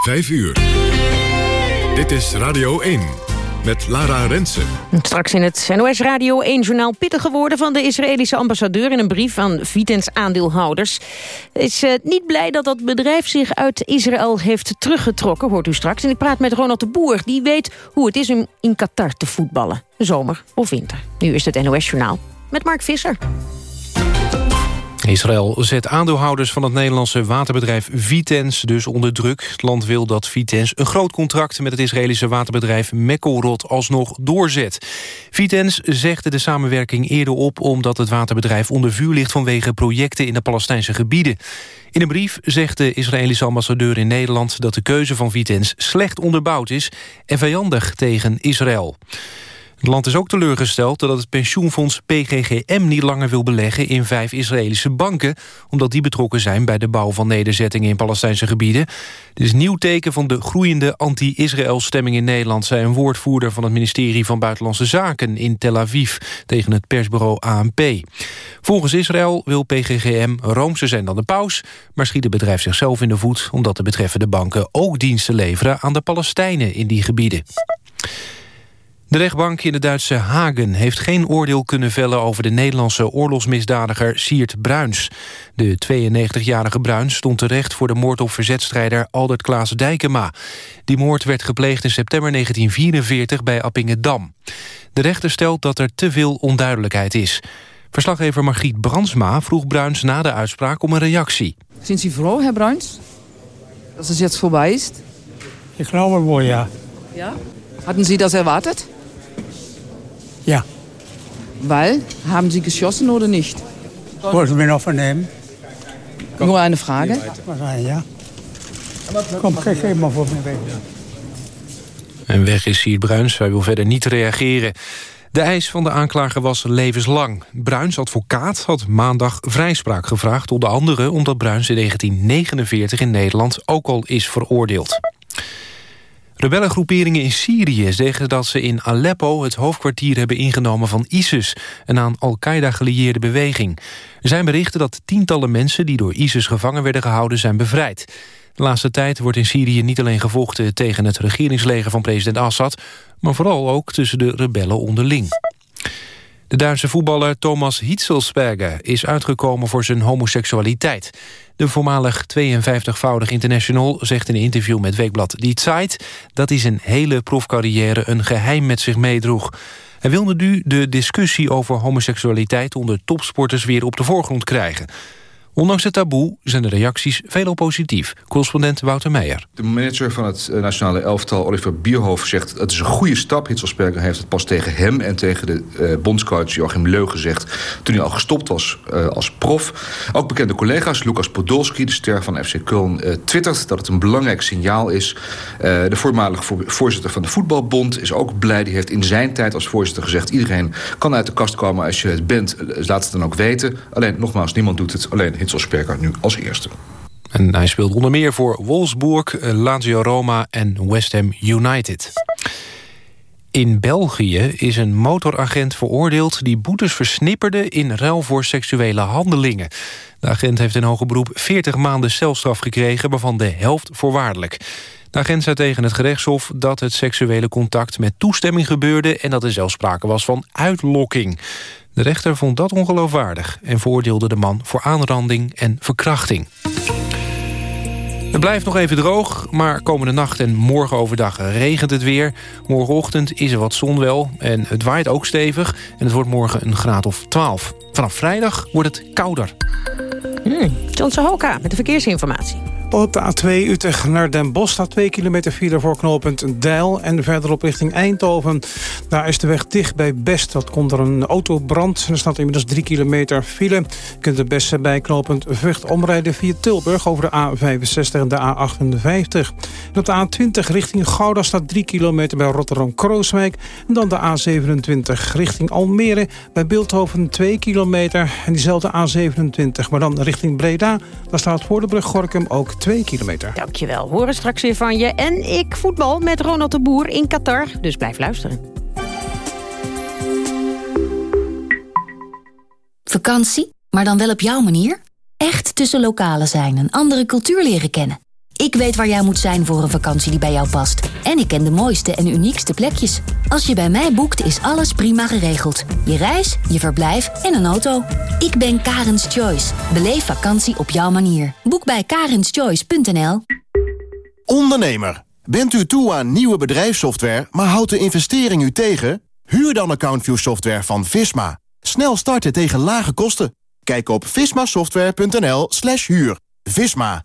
5 uur. Dit is Radio 1 met Lara Rensen. Straks in het NOS Radio 1-journaal pittig geworden... van de Israëlische ambassadeur in een brief aan Vitens aandeelhouders. Is uh, niet blij dat dat bedrijf zich uit Israël heeft teruggetrokken... hoort u straks. En ik praat met Ronald de Boer. Die weet hoe het is om in Qatar te voetballen. Zomer of winter. Nu is het NOS-journaal met Mark Visser. Israël zet aandeelhouders van het Nederlandse waterbedrijf Vitens dus onder druk. Het land wil dat Vitens een groot contract met het Israëlische waterbedrijf Mekkelrot alsnog doorzet. Vitens zegde de samenwerking eerder op omdat het waterbedrijf onder vuur ligt vanwege projecten in de Palestijnse gebieden. In een brief zegt de Israëlische ambassadeur in Nederland dat de keuze van Vitens slecht onderbouwd is en vijandig tegen Israël. Het land is ook teleurgesteld dat het pensioenfonds PGGM niet langer wil beleggen in vijf Israëlische banken, omdat die betrokken zijn bij de bouw van nederzettingen in Palestijnse gebieden. Dit is nieuw teken van de groeiende anti-Israël stemming in Nederland, zei een woordvoerder van het ministerie van Buitenlandse Zaken in Tel Aviv tegen het persbureau ANP. Volgens Israël wil PGGM roomser zijn dan de paus, maar schiet het bedrijf zichzelf in de voet omdat de betreffende banken ook diensten leveren aan de Palestijnen in die gebieden. De rechtbank in de Duitse Hagen heeft geen oordeel kunnen vellen... over de Nederlandse oorlogsmisdadiger Siert Bruins. De 92-jarige Bruins stond terecht voor de moord op verzetstrijder Aldert Klaas Dijkema. Die moord werd gepleegd in september 1944 bij Appingedam. De rechter stelt dat er te veel onduidelijkheid is. Verslaggever Margriet Brandsma vroeg Bruins na de uitspraak om een reactie. Sind Sie froh, Herr Bruins, dat het jetzt vorbei is? Ik glaube wohl, ja. Ja? Hatten Sie das erwartet? Ja. Weil? Haben Sie geschossen oder nicht? Wollten wir noch vernehmen? Nur eine Frage? Wahrscheinlich, ja. Kom, kijk even maar voor me weg. En weg is Siert Bruins, hij wil verder niet reageren. De eis van de aanklager was levenslang. Bruins advocaat had maandag vrijspraak gevraagd... onder andere omdat Bruins in 1949 in Nederland ook al is veroordeeld. Rebellengroeperingen in Syrië zeggen dat ze in Aleppo... het hoofdkwartier hebben ingenomen van ISIS... een aan Al-Qaeda gelieerde beweging. Er zijn berichten dat tientallen mensen... die door ISIS gevangen werden gehouden zijn bevrijd. De laatste tijd wordt in Syrië niet alleen gevochten... tegen het regeringsleger van president Assad... maar vooral ook tussen de rebellen onderling. De Duitse voetballer Thomas Hitzelsberger is uitgekomen voor zijn homoseksualiteit. De voormalig 52-voudig international zegt in een interview met Weekblad Die Zeit... dat hij zijn hele profcarrière een geheim met zich meedroeg. Hij wilde nu de discussie over homoseksualiteit onder topsporters weer op de voorgrond krijgen. Ondanks het taboe zijn de reacties veelal positief. Correspondent Wouter Meijer. De manager van het eh, nationale elftal, Oliver Bierhoff, zegt... het is een goede stap. Hitzelsperger heeft het pas tegen hem en tegen de uh, bondscoach Joachim Leu gezegd... toen hij al gestopt was uh, als prof. Ook bekende collega's, Lucas Podolski, de ster van FC Köln... Uh, twittert dat het een belangrijk signaal is. de voormalige voorzitter van de voetbalbond is ook blij. Die heeft in zijn tijd als voorzitter gezegd... iedereen kan uit de kast komen als je het bent. Laat het dan ook weten. Alleen, nogmaals, niemand doet het. Alleen Hitzelsperger nu als eerste. En hij speelt onder meer voor Wolfsburg, Lazio Roma en West Ham United. In België is een motoragent veroordeeld... die boetes versnipperde in ruil voor seksuele handelingen. De agent heeft in hoger beroep 40 maanden celstraf gekregen... waarvan de helft voorwaardelijk. De agent zei tegen het gerechtshof dat het seksuele contact met toestemming gebeurde... en dat er zelfs sprake was van uitlokking. De rechter vond dat ongeloofwaardig en veroordeelde de man voor aanranding en verkrachting. Het blijft nog even droog, maar komende nacht en morgen overdag regent het weer. Morgenochtend is er wat zon wel en het waait ook stevig. En het wordt morgen een graad of 12. Vanaf vrijdag wordt het kouder. John Sahoka met de verkeersinformatie. Op de A2 Utrecht naar Den Bosch staat 2 kilometer file voor knooppunt Deil. En verderop richting Eindhoven. Daar is de weg dicht bij Best. Dat komt er een autobrand. Er staat inmiddels 3 kilometer file. Je kunt het beste bij knooppunt Vught omrijden via Tilburg... over de A65 en de A58. En op de A20 richting Gouda staat 3 kilometer bij Rotterdam-Krooswijk. En dan de A27 richting Almere bij Beeldhoven 2 kilometer. En diezelfde A27, maar dan richting Breda. Daar staat voor de brug Gorkum ook 2 kilometer. Dankjewel. Horen straks weer van je. En ik voetbal met Ronald de Boer in Qatar. Dus blijf luisteren. Vakantie, maar dan wel op jouw manier? Echt tussen lokalen zijn en andere cultuur leren kennen. Ik weet waar jij moet zijn voor een vakantie die bij jou past. En ik ken de mooiste en uniekste plekjes. Als je bij mij boekt, is alles prima geregeld. Je reis, je verblijf en een auto. Ik ben Karens Choice. Beleef vakantie op jouw manier. Boek bij karenschoice.nl Ondernemer, bent u toe aan nieuwe bedrijfssoftware, maar houdt de investering u tegen? Huur dan AccountView software van Visma. Snel starten tegen lage kosten. Kijk op vismasoftware.nl slash huur. Visma.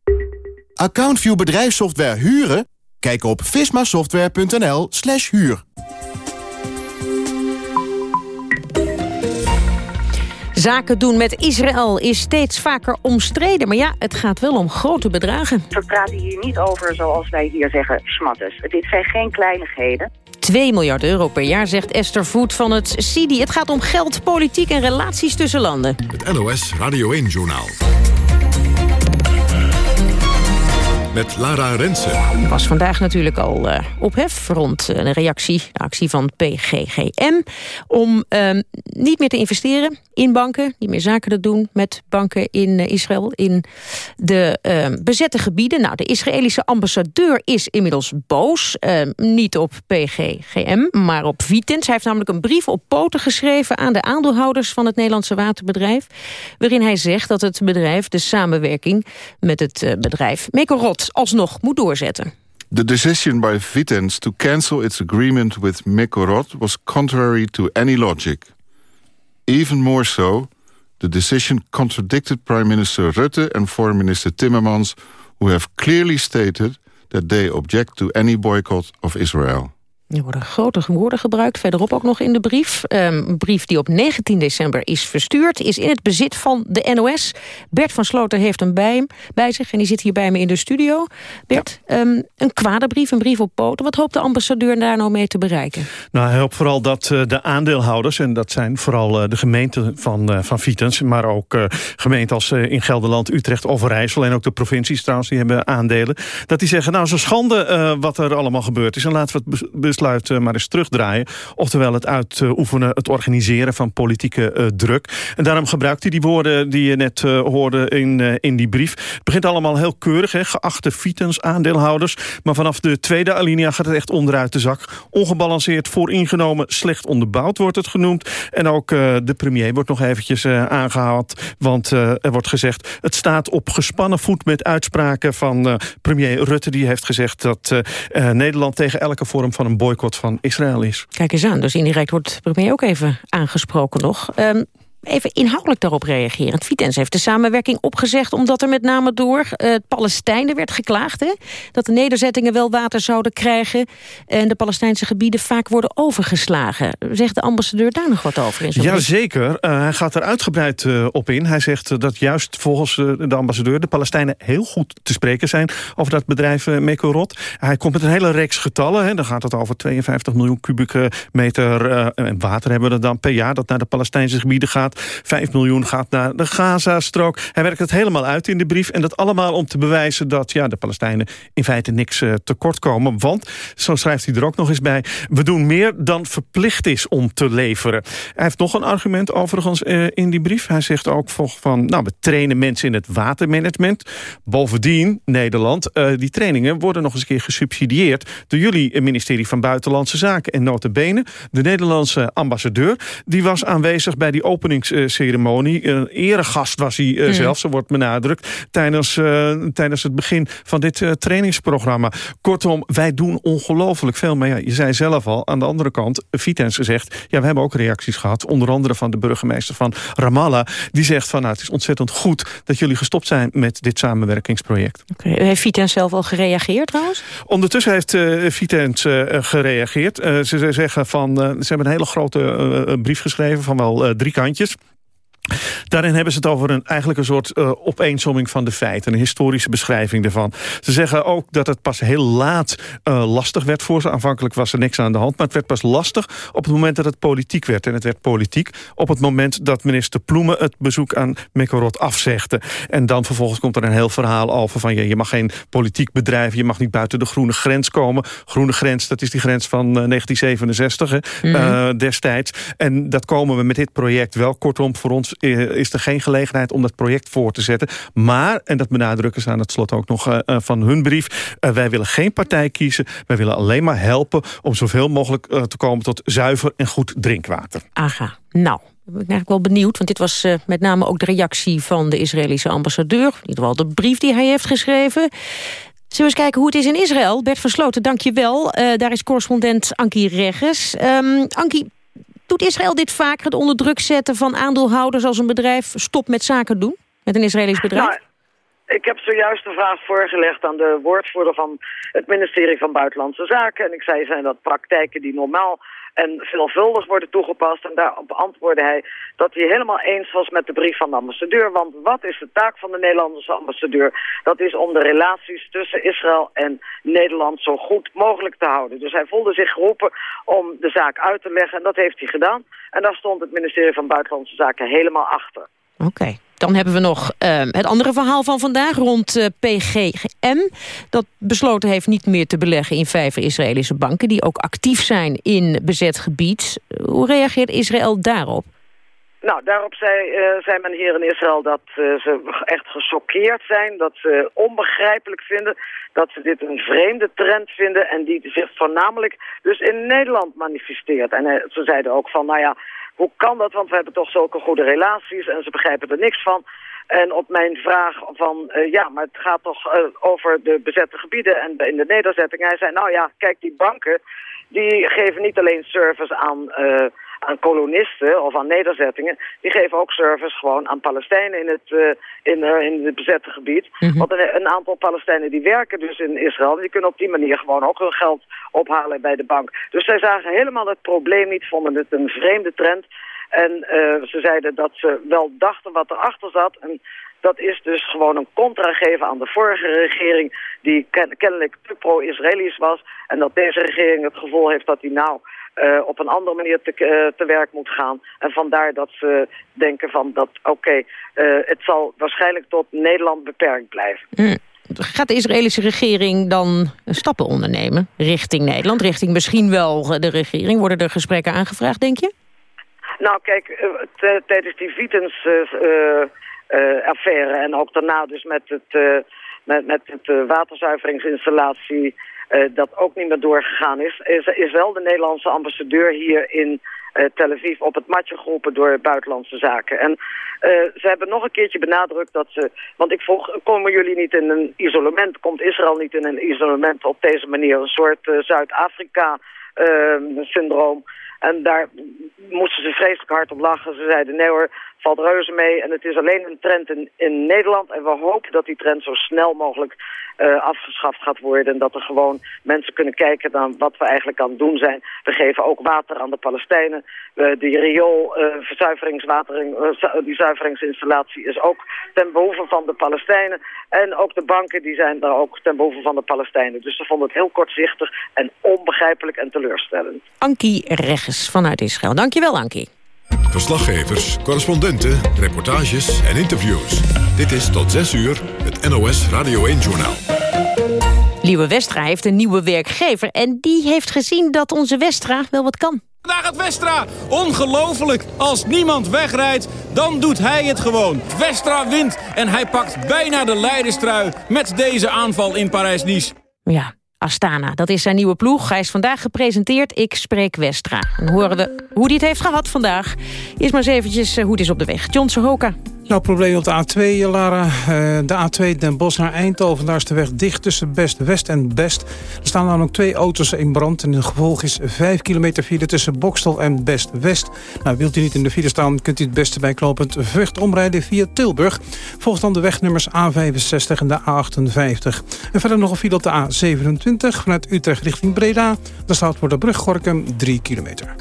AccountView bedrijfssoftware huren? Kijk op vismasoftware.nl slash huur. Zaken doen met Israël is steeds vaker omstreden. Maar ja, het gaat wel om grote bedragen. We praten hier niet over, zoals wij hier zeggen, smatters. Dit zijn geen kleinigheden. 2 miljard euro per jaar, zegt Esther Voet van het CIDI. Het gaat om geld, politiek en relaties tussen landen. Het NOS Radio 1-journaal met Lara Rensen. was vandaag natuurlijk al uh, ophef rond uh, de reactie, de actie van PGGM... om uh, niet meer te investeren in banken, niet meer zaken te doen met banken in uh, Israël... in de bezette gebieden. Nou, de Israëlische ambassadeur is inmiddels boos. niet op PGGM, maar op Vitens. Hij heeft namelijk een brief op poten geschreven... aan de aandeelhouders van het Nederlandse waterbedrijf... waarin hij zegt dat het bedrijf de samenwerking met het bedrijf Mekorot alsnog moet doorzetten. The decision by Vitens to cancel its agreement with Mekorot was contrary to any logic. Even more so, the decision contradicted Prime Minister Rutte and Foreign Minister Timmermans, who have clearly stated that they object to any boycott of Israel. Er worden grote woorden gebruikt, verderop ook nog in de brief. Ehm, een brief die op 19 december is verstuurd, is in het bezit van de NOS. Bert van Sloten heeft hem bij, hem, bij zich en die zit hier bij me in de studio. Bert, ehm, een kwade brief, een brief op poten. Wat hoopt de ambassadeur daar nou mee te bereiken? Nou, hij hoopt vooral dat uh, de aandeelhouders, en dat zijn vooral uh, de gemeenten van, uh, van Vitens... maar ook gemeenten als in Gelderland, Utrecht, Overijssel... en ook de provincies trouwens, die hebben aandelen... dat die zeggen, nou, zo schande wat er allemaal gebeurd is... en laten we het besluit maar eens terugdraaien. Oftewel het uitoefenen, het organiseren van politieke uh, druk. En daarom gebruikt hij die woorden die je net uh, hoorde in, in die brief. Het begint allemaal heel keurig, hè? geachte Vitens, aandeelhouders. Maar vanaf de tweede alinea gaat het echt onderuit de zak. Ongebalanceerd, vooringenomen, slecht onderbouwd wordt het genoemd. En ook de premier wordt nog eventjes aangehaald. Want er wordt gezegd, het staat op gespannen voet met uitspraken van premier Rutte. Die heeft gezegd dat Nederland tegen elke vorm van een boy boycott van Israël is. Kijk eens aan, dus indirect wordt premier ook even aangesproken nog. Um, even inhoudelijk daarop reageren. Vitens heeft de samenwerking opgezegd... omdat er met name door uh, Palestijnen werd geklaagd... Hè? dat de nederzettingen wel water zouden krijgen... en de Palestijnse gebieden vaak worden overgeslagen. Zegt de ambassadeur daar nog wat over? In Jazeker, uh, hij gaat er uitgebreid uh, op in. Hij zegt dat juist volgens de ambassadeur... de Palestijnen heel goed te spreken zijn over dat bedrijf Mekorot. Hij komt met een hele reeks getallen. Hè. Dan gaat het over 52 miljoen kubieke meter water hebben we dan per jaar... dat naar de Palestijnse gebieden gaat. 5 miljoen gaat naar de Gaza-strook. Hij werkt het helemaal uit in de brief. En dat allemaal om te bewijzen dat ja, de Palestijnen in feite niks uh, tekort komen. Want, zo schrijft hij er ook nog eens bij... we doen meer dan verplicht is om te leveren. Hij heeft nog een argument overigens uh, in die brief. Hij zegt ook van, nou, we trainen mensen in het watermanagement. Bovendien, Nederland, uh, die trainingen worden nog eens een keer gesubsidieerd... door jullie ministerie van Buitenlandse Zaken. En notabene, de Nederlandse ambassadeur... die was aanwezig bij die opening openingsceremonie. Een eregast was hij uh, mm. zelf, zo wordt benadrukt... tijdens, uh, tijdens het begin van dit uh, trainingsprogramma. Kortom, wij doen ongelooflijk veel. Maar ja, je zei zelf al, aan de andere kant... Vitens zegt, ja, we hebben ook reacties gehad... onder andere van de burgemeester van Ramallah... die zegt van, nou, het is ontzettend goed... dat jullie gestopt zijn met dit samenwerkingsproject. Okay. Heeft Vitens zelf al gereageerd trouwens? Ondertussen heeft uh, Vitens uh, gereageerd. Uh, ze zeggen van, ze hebben een hele grote brief geschreven... van wel drie kantjes. Daarin hebben ze het over een, eigenlijk een soort uh, opeensomming van de feiten. Een historische beschrijving ervan. Ze zeggen ook dat het pas heel laat uh, lastig werd voor ze. Aanvankelijk was er niks aan de hand. Maar het werd pas lastig op het moment dat het politiek werd. En het werd politiek op het moment dat minister Ploemen... het bezoek aan Mekorot afzegde. En dan vervolgens komt er een heel verhaal over van... je, je mag geen politiek bedrijven, je mag niet buiten de groene grens komen. Groene grens, dat is die grens van uh, 1967 hè, mm -hmm. destijds. En dat komen we met dit project wel. Kortom, voor ons is er geen gelegenheid om dat project voor te zetten. Maar, en dat benadrukken ze aan het slot ook nog uh, van hun brief... Uh, wij willen geen partij kiezen. Wij willen alleen maar helpen om zoveel mogelijk te komen... tot zuiver en goed drinkwater. Aga, nou, ik ben eigenlijk wel benieuwd, want dit was met name ook de reactie van de Israëlische ambassadeur. In ieder geval de brief die hij heeft geschreven. Zullen we eens kijken hoe het is in Israël? Bert Versloten, dank je wel. Daar is correspondent Ankie Regges. Um, Ankie, Doet Israël dit vaker, het onder druk zetten van aandeelhouders als een bedrijf stopt met zaken doen? Met een Israëlisch bedrijf? Nou, ik heb zojuist de vraag voorgelegd aan de woordvoerder van het ministerie van Buitenlandse Zaken. En ik zei, zijn dat praktijken die normaal en veelvuldig worden toegepast. En daarop antwoordde hij dat hij helemaal eens was met de brief van de ambassadeur. Want wat is de taak van de Nederlandse ambassadeur? Dat is om de relaties tussen Israël en Nederland zo goed mogelijk te houden. Dus hij voelde zich geroepen om de zaak uit te leggen en dat heeft hij gedaan. En daar stond het ministerie van Buitenlandse Zaken helemaal achter. Oké. Dan hebben we nog uh, het andere verhaal van vandaag rond uh, PGM. Dat besloten heeft niet meer te beleggen in vijf Israëlische banken... die ook actief zijn in bezet gebied. Hoe reageert Israël daarop? Nou, daarop zei, uh, zei in Israël dat uh, ze echt gechoqueerd zijn, dat ze onbegrijpelijk vinden, dat ze dit een vreemde trend vinden en die zich voornamelijk dus in Nederland manifesteert. En ze zeiden ook van, nou ja, hoe kan dat? Want we hebben toch zulke goede relaties en ze begrijpen er niks van. En op mijn vraag van, uh, ja, maar het gaat toch uh, over de bezette gebieden en in de nederzetting. Hij zei, nou ja, kijk, die banken, die geven niet alleen service aan, uh, aan kolonisten of aan nederzettingen. Die geven ook service gewoon aan Palestijnen in het, in, in het bezette gebied. Mm -hmm. Want een, een, aantal Palestijnen die werken dus in Israël. Die kunnen op die manier gewoon ook hun geld ophalen bij de bank. Dus zij zagen helemaal het probleem niet, vonden het een vreemde trend. En uh, ze zeiden dat ze wel dachten wat erachter zat. En dat is dus gewoon een contra geven aan de vorige regering... die ken kennelijk te pro-Israëlisch was. En dat deze regering het gevoel heeft dat hij nou... Uh, op een andere manier te, uh, te werk moet gaan. En vandaar dat ze denken van dat, oké, okay, het zal waarschijnlijk tot Nederland beperkt blijven. Mm. Gaat de Israëlische regering dan stappen ondernemen richting Nederland? Richting misschien wel de regering? Worden er gesprekken aangevraagd, denk je? Nou, kijk, tijdens die Vitens-affaire en ook daarna dus met het, met, met het uh, waterzuiveringsinstallatie... dat ook niet meer doorgegaan is, is, is wel de Nederlandse ambassadeur hier in Tel Aviv op het matje geroepen door Buitenlandse Zaken. En ze hebben nog een keertje benadrukt dat ze... Want ik vroeg, komen jullie niet in een isolement? Komt Israël niet in een isolement op deze manier? Een soort Zuid-Afrika-syndroom... En daar moesten ze vreselijk hard op lachen. Ze zeiden, nee hoor, valt reuze mee. En het is alleen een trend in, Nederland. En we hopen dat die trend zo snel mogelijk uh, afgeschaft gaat worden. En dat er gewoon mensen kunnen kijken naar wat we eigenlijk aan het doen zijn. We geven ook water aan de Palestijnen. Uh, die rioolverzuiveringswatering, uh, die zuiveringsinstallatie is ook ten behoeve van de Palestijnen. En ook de banken die zijn daar ook ten behoeve van de Palestijnen. Dus ze vonden het heel kortzichtig en onbegrijpelijk en teleurstellend. Ankie Vanuit Israël. Dankjewel Ankie. Verslaggevers, correspondenten, reportages en interviews. Dit is tot 6 uur het NOS Radio 1-journaal. Liewe Westra heeft een nieuwe werkgever... en die heeft gezien dat onze Westra wel wat kan. Daar gaat Westra. Ongelooflijk. Als niemand wegrijdt, dan doet hij het gewoon. Westra wint en hij pakt bijna de leiderstrui... met deze aanval in Parijs-Nice. Ja, Astana. Dat is zijn nieuwe ploeg. Hij is vandaag gepresenteerd. Ik spreek Westra. Dan horen we hoe hij het heeft gehad vandaag. Eerst maar eens eventjes hoe het is op de weg. John Sohoka. Nou, probleem op de A2, Lara. De A2 Den Bosch naar Eindhoven. Daar is de weg dicht tussen Best West en Best. Er staan namelijk twee auto's in brand. En het gevolg is 5 kilometer file tussen Bokstel en Best West. Nou, wilt u niet in de file staan, kunt u het beste bij knooppunt Vught omrijden via Tilburg. Volgt dan de wegnummers A65 en de A58. En verder nog een file op de A27 vanuit Utrecht richting Breda. Daar staat voor de brug Gorkum 3 kilometer.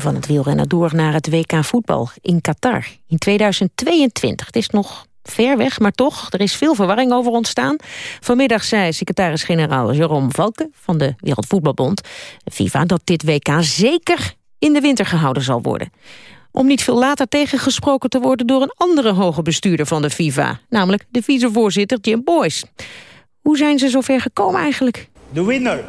Van het wielrennen door naar het WK voetbal in Qatar in 2022. Het is nog ver weg, maar toch, er is veel verwarring over ontstaan. Vanmiddag zei secretaris-generaal Jerome Valken van de Wereldvoetbalbond, FIFA, dat dit WK zeker in de winter gehouden zal worden. Om niet veel later tegengesproken te worden door een andere hoge bestuurder van de FIFA, namelijk de vicevoorzitter Jim Boyce. Hoe zijn ze zover gekomen eigenlijk? The winner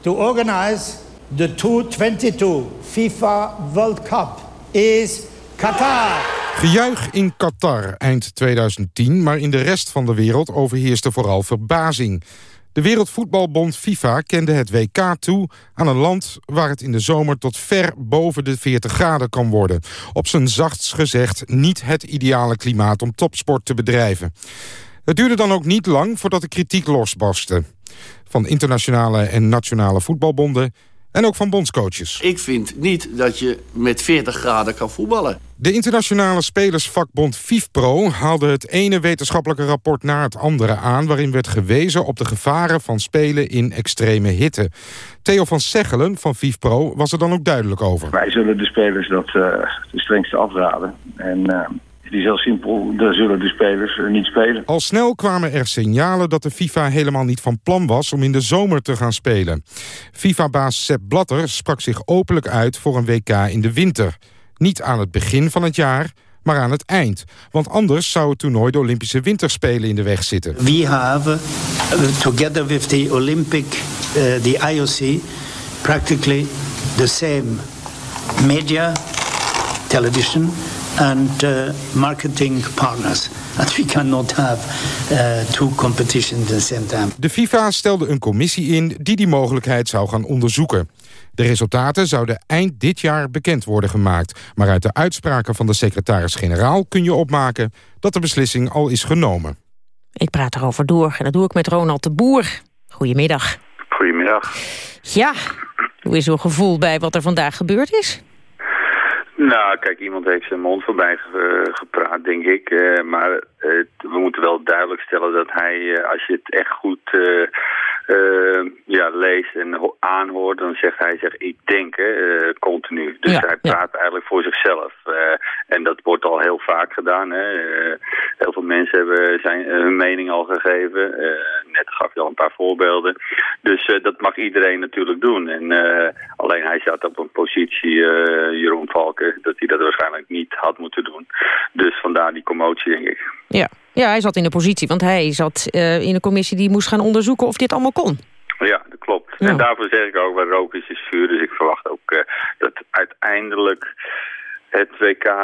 to organize the 2022 FIFA World Cup is Qatar. Gejuich in Qatar eind 2010, maar in de rest van de wereld overheerste vooral verbazing. De Wereldvoetbalbond FIFA kende het WK toe aan een land waar het in de zomer tot ver boven de 40 graden kan worden. Op zijn zachtst gezegd niet het ideale klimaat om topsport te bedrijven. Het duurde dan ook niet lang voordat de kritiek losbarstte. Van internationale en nationale voetbalbonden en ook van bondscoaches. Ik vind niet dat je met 40 graden kan voetballen. De internationale spelersvakbond FIFPro haalde het ene wetenschappelijke rapport na het andere aan... waarin werd gewezen op de gevaren van spelen in extreme hitte. Theo van Seggelen van FIFPro was er dan ook duidelijk over. Wij zullen de spelers dat uh, de strengste afraden. En uh, het is heel simpel, daar zullen de spelers niet spelen. Al snel kwamen er signalen dat de FIFA helemaal niet van plan was om in de zomer te gaan spelen. FIFA-baas Sepp Blatter sprak zich openlijk uit voor een WK in de winter. Niet aan het begin van het jaar, maar aan het eind. Want anders zou het toernooi de Olympische Winterspelen in de weg zitten. We have, uh, together with the Olympic, uh, the IOC, practically the same media, television and uh, marketing partners. And we cannot have uh, two competitions at the same time. De FIFA stelde een commissie in die die mogelijkheid zou gaan onderzoeken. De resultaten zouden eind dit jaar bekend worden gemaakt. Maar uit de uitspraken van de secretaris-generaal kun je opmaken dat de beslissing al is genomen. Ik praat erover door en dat doe ik met Ronald de Boer. Goedemiddag. Goedemiddag. Ja, hoe is uw gevoel bij wat er vandaag gebeurd is? Nou, kijk, iemand heeft zijn mond voorbij gepraat, denk ik. Uh, maar uh, we moeten wel duidelijk stellen dat hij, uh, als je het echt goed ja, leest en aanhoort, dan zegt hij, zegt, ik denk, continu. Dus Ja, hij ja. praat eigenlijk voor zichzelf. en dat wordt al heel vaak gedaan. Hè. heel veel mensen hebben zijn, hun mening al gegeven. Net gaf je al een paar voorbeelden. Dus eh, dat mag iedereen natuurlijk doen. En eh, alleen hij zat op een positie, eh, Jeroen Valken, dat hij dat waarschijnlijk niet had moeten doen. Dus vandaar die commotie, denk ik. Ja. ja, hij zat in de positie, want hij zat in een commissie die moest gaan onderzoeken of dit allemaal kon. Ja, dat klopt. En daarvoor zeg ik ook, waar rook is, is vuur. Dus ik verwacht ook dat uiteindelijk het WK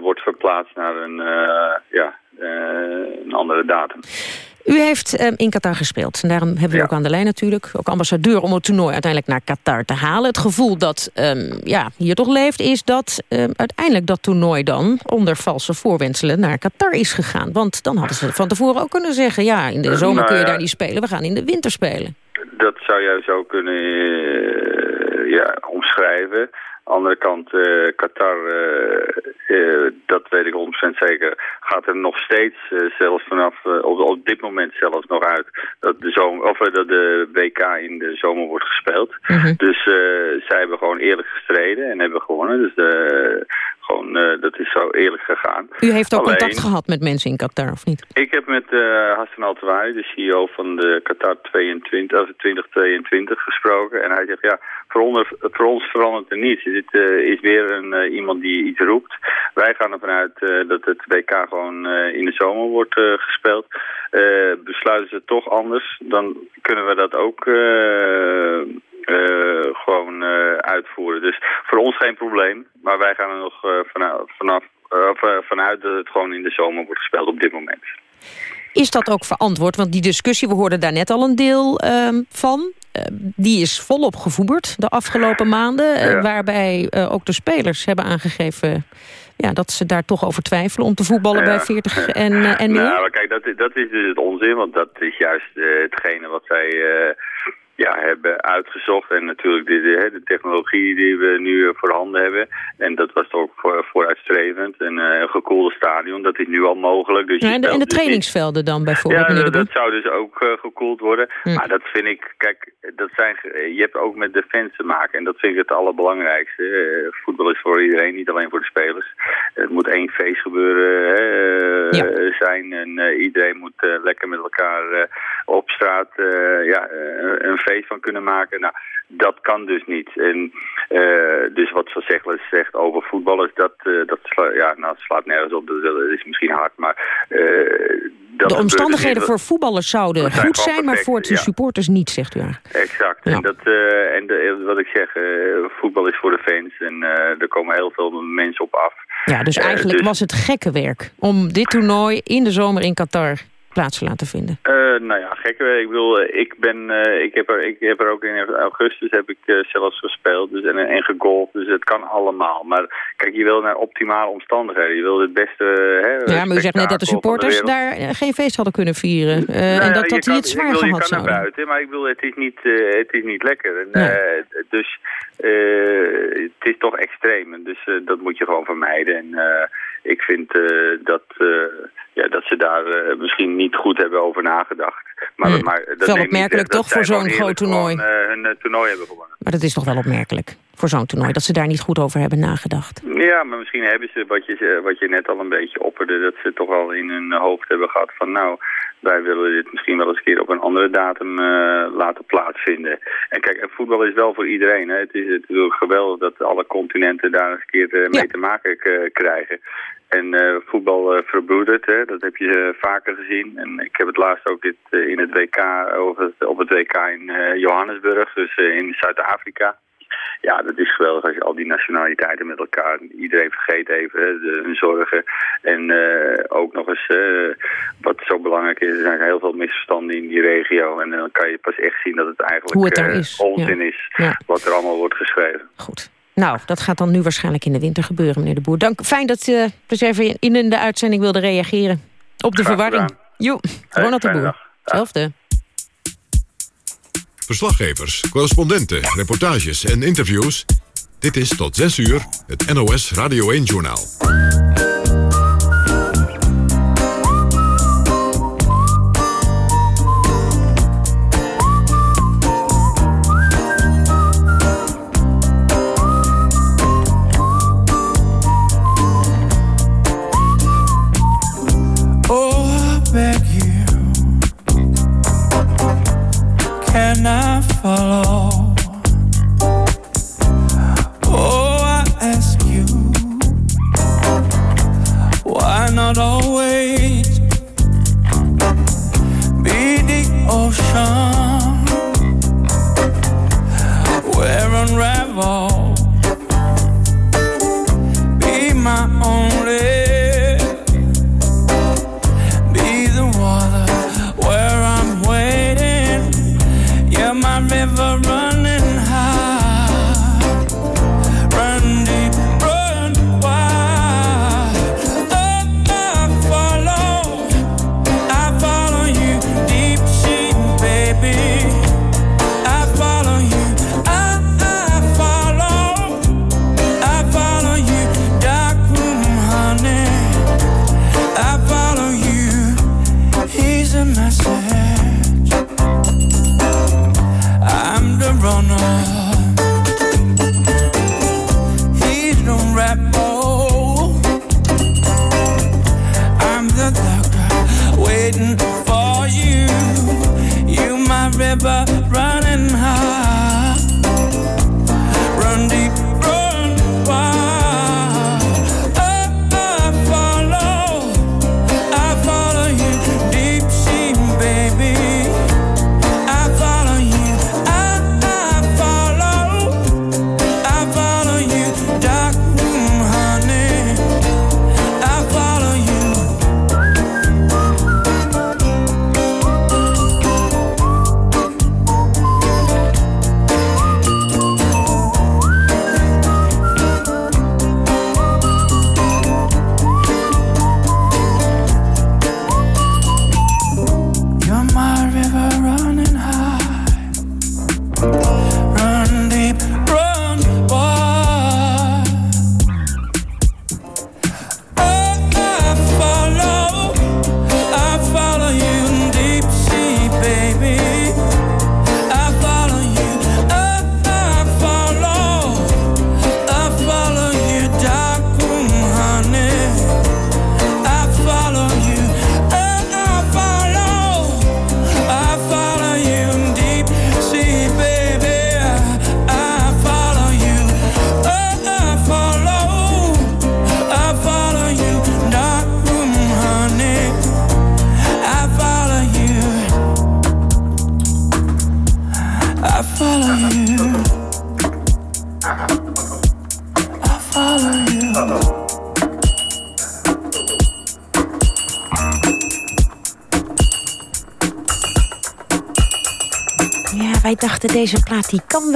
wordt verplaatst naar een, ja, een andere datum. U heeft eh, in Qatar gespeeld. En daarom hebben we ook aan de lijn natuurlijk. Ook ambassadeur om het toernooi uiteindelijk naar Qatar te halen. Het gevoel dat ehm, ja, hier toch leeft is dat ehm, uiteindelijk dat toernooi dan... onder valse voorwenselen naar Qatar is gegaan. Want dan hadden ze van tevoren ook kunnen zeggen... ja, in de zomer Nou kun je ja. daar niet spelen. We gaan in de winter spelen. Dat zou je zo kunnen eh, ja, omschrijven. Andere kant, eh, Qatar, eh, eh, dat weet ik 100% zeker, gaat er nog steeds, zelfs vanaf, op, op dit moment zelfs nog uit, dat de, zomer, of, dat de WK in de zomer wordt gespeeld. Dus eh, zij hebben gewoon eerlijk gestreden en hebben gewonnen. Dus gewoon, eh, dat is zo eerlijk gegaan. U heeft ook Alleen- contact gehad met mensen in Qatar, of niet? ik heb met eh Hassan Al-Tawai, de CEO van de Qatar 22, of 2022, gesproken. En hij zegt, ja, voor, onder- voor ons verandert er niets. Dit eh, is weer een, eh, iemand die iets roept. Wij gaan ervan uit eh, dat het WK gewoon eh, in de zomer wordt eh, gespeeld. Besluiten ze toch anders, dan kunnen we dat ook... gewoon uitvoeren. Dus voor ons geen probleem, maar wij gaan er nog vanaf, vanaf, vanuit dat het gewoon in de zomer wordt gespeeld op dit moment. Is dat ook verantwoord? Want die discussie, we hoorden daar net al een deel ehm, van... die is volop gevoerd de afgelopen maanden. Ja. waarbij ook de spelers hebben aangegeven... Ja, dat ze daar toch over twijfelen om te voetballen bij 40 en, eh, en meer. Nou, maar kijk, dat, dat is dus het onzin, want dat is juist eh, hetgene wat zij eh, ja, hebben uitgezocht. En natuurlijk de, de, de, technologie die we nu voorhanden hebben. En dat was ook voor, vooruitstrevend. En een gekoelde stadion, dat is nu al mogelijk. Dus ja, en de, en de dus trainingsvelden dan bijvoorbeeld? Ja, dat, zou dus ook gekoeld worden. Hm. Maar dat vind ik, kijk, dat zijn, je hebt ook met de fans te maken. En dat vind ik het allerbelangrijkste. voetbal is voor iedereen, niet alleen voor de spelers. Het moet één feest gebeuren ja. zijn. En iedereen moet lekker met elkaar op straat ja, een feest van kunnen maken. Nou, dat kan dus niet. En uh, dus wat Van Zegler zegt over voetballers, dat, uh, dat sla, ja, nou, slaat nergens op. Dat, is misschien hard, maar... Dat de omstandigheden voor voetballers zouden goed zijn, maar voor de supporters niet, zegt u eigenlijk. Exact. En, dat, en de, wat ik zeg, voetbal is voor de fans en er komen heel veel mensen op af. Ja, dus eigenlijk dus... was het gekke werk om dit toernooi in de zomer in Qatar plaats laten vinden? Uh, nou ja, gekke. Ik bedoel, eh, ik ben, uh, ik heb er, ik heb er ook in augustus heb ik uh, zelfs gespeeld dus, en, en gegolfd, dus het kan allemaal. Maar kijk, je wil naar optimale omstandigheden. Je wil het beste. Hè, ja, maar u zegt net dat de supporters de daar geen feest hadden kunnen vieren nou, en dat, dat die het zwaar bedoel, gehad zouden. buiten, maar ik bedoel, het is niet, het is niet lekker. En, nee. dus het is toch extreem, dus dat moet je gewoon vermijden. En ik vind dat ja, dat ze daar uh, misschien niet goed hebben over nagedacht. Maar, hmm. maar dat wel opmerkelijk toch voor zo'n groot toernooi. Gewoon, uh, hun uh, toernooi hebben gewonnen. Maar dat is toch wel opmerkelijk voor zo'n toernooi, dat ze daar niet goed over hebben nagedacht. Ja, maar misschien hebben ze, wat je, wat je net al een beetje opperde, dat ze toch al in hun hoofd hebben gehad van nou, wij willen dit misschien wel eens een keer op een andere datum uh, laten plaatsvinden. En kijk, en voetbal is wel voor iedereen. Hè. Het is natuurlijk geweldig dat alle continenten daar eens een keer uh, mee ja. te maken krijgen. En uh, voetbal uh, verbroedert, hè, dat heb je uh, vaker gezien. En ik heb het laatst ook dit, in het WK, op het, op het WK in Johannesburg, dus in Zuid-Afrika. Ja, dat is geweldig als je al die nationaliteiten met elkaar... Iedereen vergeet even de, hun zorgen. En ook nog eens, wat zo belangrijk is... er zijn heel veel misverstanden in die regio. En dan kan je pas echt zien dat het eigenlijk Hoe het is. onzin ja. is... Ja. wat er allemaal wordt geschreven. Goed. Nou, dat gaat dan nu waarschijnlijk in de winter gebeuren, meneer de Boer. Dank, fijn dat u dus even in de uitzending wilde reageren. Op de Graag verwarring. Jo, Ronald de Boer. Zelfde. Verslaggevers, correspondenten, reportages en interviews. Dit is tot 6 uur het NOS Radio 1-journaal. Follow?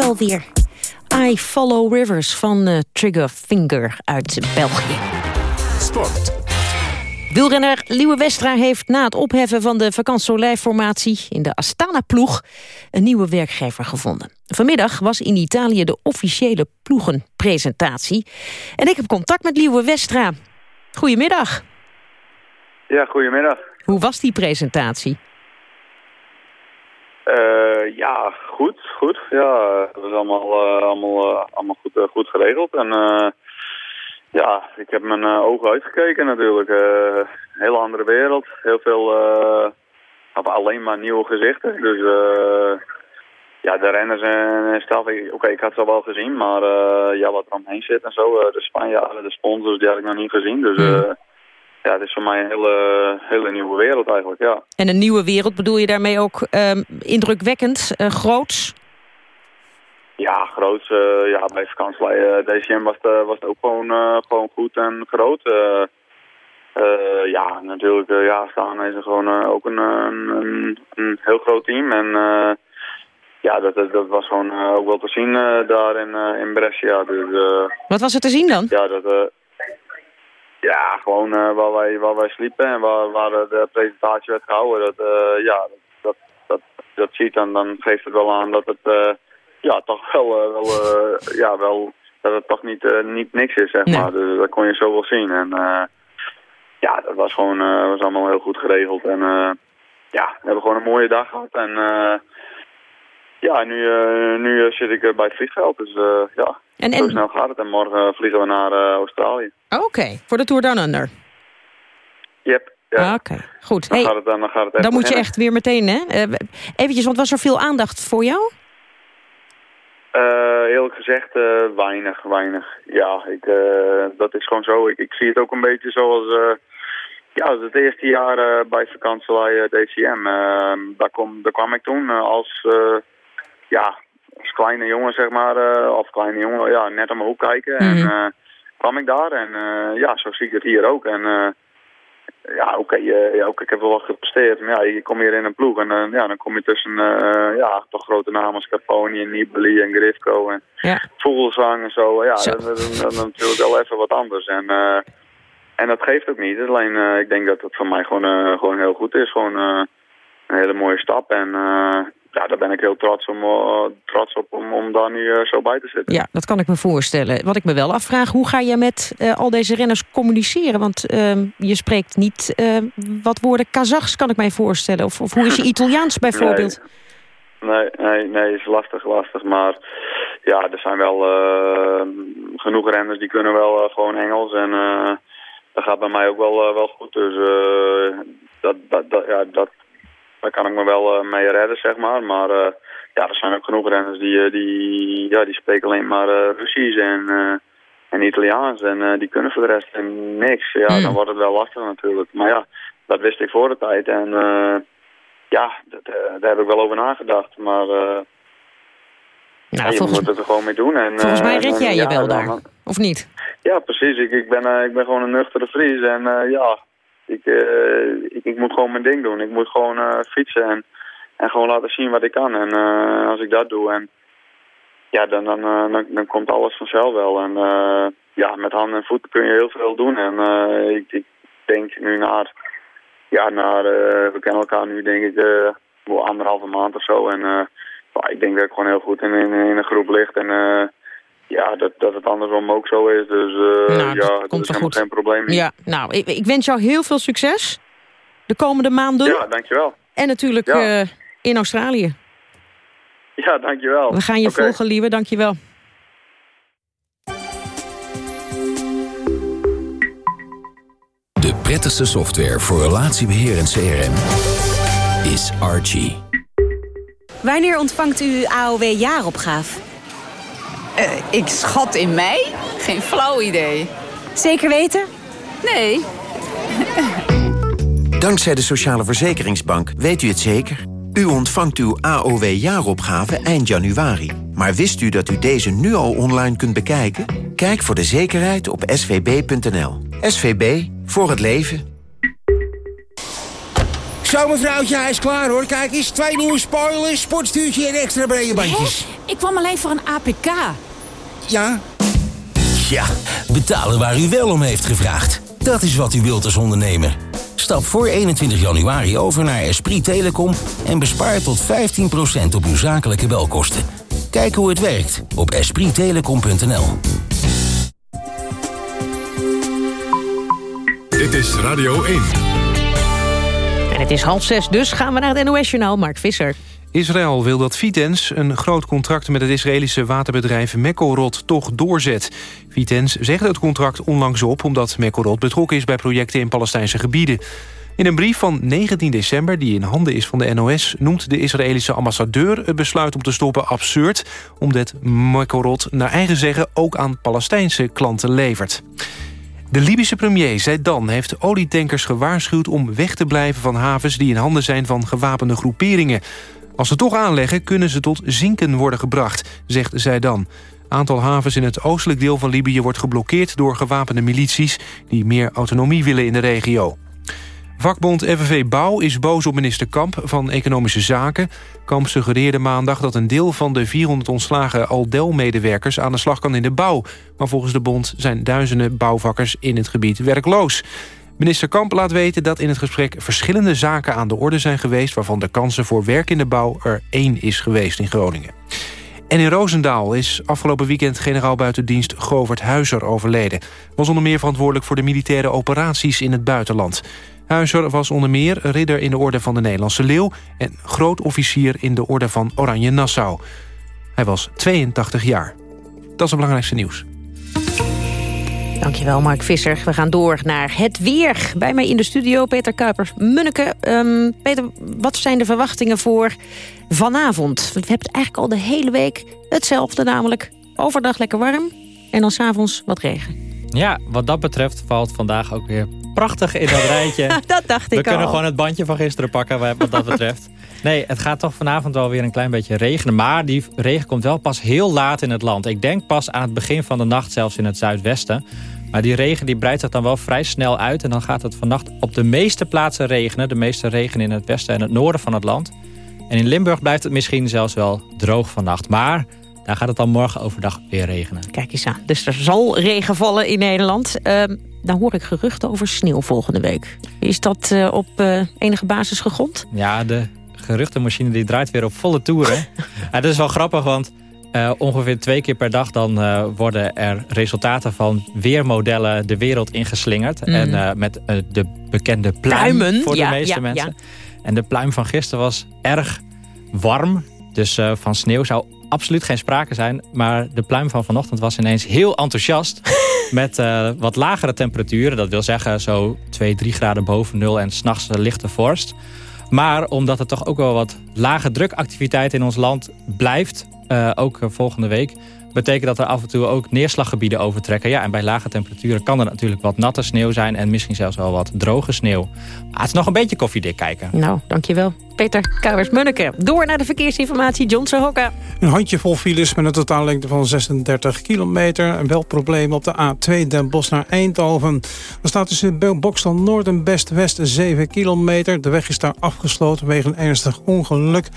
Wel weer. I Follow Rivers van eh, Trigger Finger uit België. Sport. Wielrenner Liewe Westra heeft na het opheffen van de Vacansoleil-formatie... in de Astana-ploeg een nieuwe werkgever gevonden. Vanmiddag was in Italië de officiële ploegenpresentatie. En ik heb contact met Liewe Westra. Goedemiddag. Ja, goedemiddag. Hoe was die presentatie? Eh, ja, goed, goed. Ja, het was allemaal, eh, allemaal, eh, allemaal goed, goed geregeld. En ja, ik heb mijn ogen uitgekeken natuurlijk. Een hele andere wereld. Heel veel, alleen maar nieuwe gezichten. Dus eh, ja, de renners en staf, oké, ik had ze al wel gezien. Maar ja, wat er omheen zit en zo. de Spanjaarden, de sponsors, die had ik nog niet gezien. Dus eh, ja, het is voor mij een hele, hele nieuwe wereld eigenlijk, ja. En een nieuwe wereld bedoel je daarmee ook ehm, indrukwekkend, eh, groots? Ja, groot. eh, ja, bij vakantie eh, DCM was het, was het ook gewoon, gewoon goed en groot. Ja, natuurlijk, ja, staan is er gewoon ook een, een, een, heel groot team. En ja, dat, dat, dat was gewoon ook wel te zien daar in, in Brescia. Dus, Wat was er te zien dan? ja, dat, ja, gewoon eh, waar, wij, waar wij sliepen en waar, waar de, de presentatie werd gehouden. Dat, eh, ja, dat, dat, dat ziet dan, dan geeft het wel aan dat het eh, ja, toch wel, eh, wel, eh, ja, wel dat het toch niet, eh, niet niks is, zeg maar. Dus dat kon je zo wel zien. En eh, ja, dat was gewoon eh, was allemaal heel goed geregeld. En eh, ja, we hebben gewoon een mooie dag gehad. En eh, ja, nu, eh, nu eh, zit ik eh, bij het vliegveld. Dus ja, En- zo en- snel gaat het. En morgen vliegen we naar Australië. Oké, voor de Tour Down Under. Yep. Ja. Oké, goed. Dan, Hey, gaat het, dan gaat het dan moet je echt weer meteen, hè? Eh, eventjes, want was er veel aandacht voor jou? Eh, eerlijk gezegd, weinig, weinig. Ja, ik, dat is gewoon zo. Ik, ik zie het ook een beetje zoals... ja, het eerste jaar bij vakantielei DCM. daar, kom, daar kwam ik toen als... ja, als kleine jongen, zeg maar. eh, of kleine jongen, ja, net om mijn hoek kijken. En eh, kwam ik daar. En eh, ja, zo zie ik het hier ook. En... ja, oké, eh, ja, oké, ik heb wel wat gepresteerd. Maar ja, je komt hier in een ploeg en ja, dan kom je tussen eh, ja, toch grote namen als Carponi en Nibali en Grifko en ja. Vogelsang en zo. Ja, Zo. dat dat- dat- dat is natuurlijk wel even wat anders. En, en dat geeft ook niet. Alleen, eh, ik denk dat het voor mij gewoon, eh, gewoon heel goed is. Gewoon eh, een hele mooie stap. En ja, daar ben ik heel trots, om, eh, trots op om, om daar nu eh, zo bij te zitten. Ja, dat kan ik me voorstellen. Wat ik me wel afvraag, hoe ga je met eh, al deze renners communiceren? Want ehm, je spreekt niet wat woorden Kazachs, kan ik mij voorstellen. Of, of hoe is je Italiaans bijvoorbeeld? Nee, nee, nee, is lastig, lastig. Maar ja, er zijn wel genoeg renners die kunnen wel gewoon Engels. En dat gaat bij mij ook wel, wel goed. Dus dat, dat, dat, ja, dat, daar kan ik me wel eh, mee redden, zeg maar. Maar eh, ja, er zijn ook genoeg renners die, eh, die, ja, die spreken alleen maar Russisch en, en Italiaans. En die kunnen voor de rest niks. Ja, dan wordt het wel lastig natuurlijk. Maar ja, dat wist ik voor de tijd. En ja, dat, daar heb ik wel over nagedacht. Maar eh, ja, je volgens- moet het er gewoon mee doen. En, Volgens mij red en, jij je ja, wel dan- daar, of niet? Ja, precies. Ik, ik, ben, ik ben gewoon een nuchtere Fries. En ja, ik, eh, ik, ik moet gewoon mijn ding doen. Ik moet gewoon eh, fietsen en, en gewoon laten zien wat ik kan. En eh, als ik dat doe, en, ja, dan, dan, dan, dan komt alles vanzelf wel. En ja, met handen en voeten kun je heel veel doen. En ik, ik denk nu naar, ja, naar we kennen elkaar nu denk ik anderhalve maand of zo. En ik denk dat ik gewoon heel goed in, in, in een groep ligt. En ja, dat, dat het andersom ook zo is. Dus eh, Nou, dat ja, komt dat is wel helemaal goed. geen probleem. Ja, nou, ik, ik wens jou heel veel succes de komende maanden. Ja, dankjewel. En natuurlijk Ja. eh, in Australië. Ja, dankjewel. We gaan je volgen, Lieve. Dankjewel. De prettigste software voor relatiebeheer en CRM is Archie. Wanneer ontvangt u AOW-jaaropgave? Eh, ik schat in mei? Geen flauw idee. Zeker weten? Nee. Dankzij de Sociale Verzekeringsbank weet u het zeker. U ontvangt uw AOW-jaaropgave eind januari. Maar wist u dat u deze nu al online kunt bekijken? Kijk voor de zekerheid op svb.nl. SVB, voor het leven. Zo mevrouwtje, hij is klaar hoor. Kijk eens, twee nieuwe spoilers, sportstuurtje en extra brede bandjes. Ik kwam alleen voor een APK. Ja? Ja, betalen waar u wel om heeft gevraagd. Dat is wat u wilt als ondernemer. Stap voor 21 januari over naar Esprit Telecom en bespaar tot 15% op uw zakelijke belkosten. Kijk hoe het werkt op esprittelecom.nl. Dit is Radio 1. En het is half zes, dus gaan we naar het NOS-journaal. Mark Visser. Israël wil dat Vitens een groot contract met het Israëlische waterbedrijf Mekorot toch doorzet. Vitens zegt het contract onlangs op omdat Mekorot betrokken is bij projecten in Palestijnse gebieden. In een brief van 19 december, die in handen is van de NOS... noemt de Israëlische ambassadeur het besluit om te stoppen absurd... omdat Mekorot naar eigen zeggen ook aan Palestijnse klanten levert. De Libische premier Zaidan heeft olietankers gewaarschuwd... om weg te blijven van havens die in handen zijn van gewapende groeperingen. Als ze toch aanleggen, kunnen ze tot zinken worden gebracht, zegt Zaidan. Aantal havens in het oostelijk deel van Libië wordt geblokkeerd... door gewapende milities die meer autonomie willen in de regio. Vakbond FNV Bouw is boos op minister Kamp van Economische Zaken. Kamp suggereerde maandag dat een deel van de 400 ontslagen Aldel-medewerkers aan de slag kan in de bouw. Maar volgens de bond zijn duizenden bouwvakkers in het gebied werkloos. Minister Kamp laat weten dat in het gesprek verschillende zaken aan de orde zijn geweest... waarvan de kansen voor werk in de bouw er één is geweest in Groningen. En in Roosendaal is afgelopen weekend generaal buitendienst Govert Huizer overleden. Was onder meer verantwoordelijk voor de militaire operaties in het buitenland. Huizer was onder meer ridder in de orde van de Nederlandse Leeuw... en grootofficier in de orde van Oranje Nassau. Hij was 82 jaar. Dat is het belangrijkste nieuws. Dankjewel, Mark Visser. We gaan door naar het weer. Bij mij in de studio Peter Kuipers-Munneke. Ehm, Peter, wat zijn de verwachtingen voor vanavond? We hebben het eigenlijk al de hele week hetzelfde. Namelijk overdag lekker warm en dan s'avonds wat regen. Ja, wat dat betreft valt vandaag ook weer prachtig in dat rijtje. dat dacht We ik kunnen al. gewoon het bandje van gisteren pakken wat dat betreft. Nee, het gaat toch vanavond wel weer een klein beetje regenen. Maar die regen komt wel pas heel laat in het land. Ik denk pas aan het begin van de nacht zelfs in het zuidwesten. Maar die regen die breidt zich dan wel vrij snel uit. En dan gaat het vannacht op de meeste plaatsen regenen. De meeste regen in het westen en het noorden van het land. En in Limburg blijft het misschien zelfs wel droog vannacht. Maar daar gaat het dan morgen overdag weer regenen. Kijk eens aan. Dus er zal regen vallen in Nederland. Ehm, dan hoor ik geruchten over sneeuw volgende week. Is dat eh, op eh, enige basis gegrond? Ja, de geruchtenmachine die draait weer op volle toeren. ja, dat is wel grappig, want uh, ongeveer twee keer per dag... dan uh, worden er resultaten van weermodellen de wereld ingeslingerd. Mm. En uh, met de bekende pluim Pluimen, voor de meeste ja, mensen. Ja. En de pluim van gisteren was erg warm. Dus uh, van sneeuw zou absoluut geen sprake zijn. Maar de pluim van vanochtend was ineens heel enthousiast. met uh, wat lagere temperaturen. Dat wil zeggen zo 2, 3 graden boven nul en s'nachts lichte vorst. Maar omdat er toch ook wel wat lage drukactiviteit in ons land blijft... Uh, ook volgende week... betekent dat er af en toe ook neerslaggebieden overtrekken. Ja, en bij lage temperaturen kan er natuurlijk wat natte sneeuw zijn... en misschien zelfs wel wat droge sneeuw. Maar het is nog een beetje koffiedik kijken. Nou, dankjewel. Peter Kuipers-Munneke. Door naar de verkeersinformatie, John Sohoka. Een handjevol files met een totaallengte van 36 kilometer. En wel problemen op de A2 Den Bosch naar Eindhoven. Er staat tussen Bokstel Noord en Best-West 7 kilometer. De weg is daar afgesloten wege een ernstig ongeluk.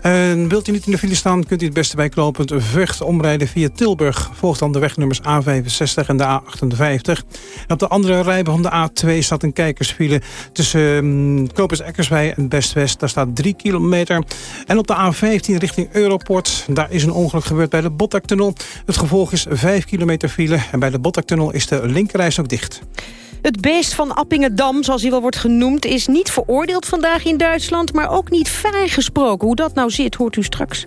En wilt u niet in de file staan, kunt u het beste bij bij knooppunt Vught omrijden via Tilburg. Volgt dan de wegnummers A65 en de A58. En op de andere rijbaan van de A2 staat een kijkersfile... tussen um, knooppunt Eckerswij en Best-West. Daar staat 3 kilometer. En op de A15 richting Europort. Daar is een ongeluk gebeurd bij de Bottaktunnel. Het gevolg is 5 kilometer file. En bij de Bottaktunnel is de linkerreis ook dicht. Het beest van Appingedam, zoals hij wel wordt genoemd... is niet veroordeeld vandaag in Duitsland, maar ook niet vrijgesproken. Hoe dat nou zit, hoort u straks.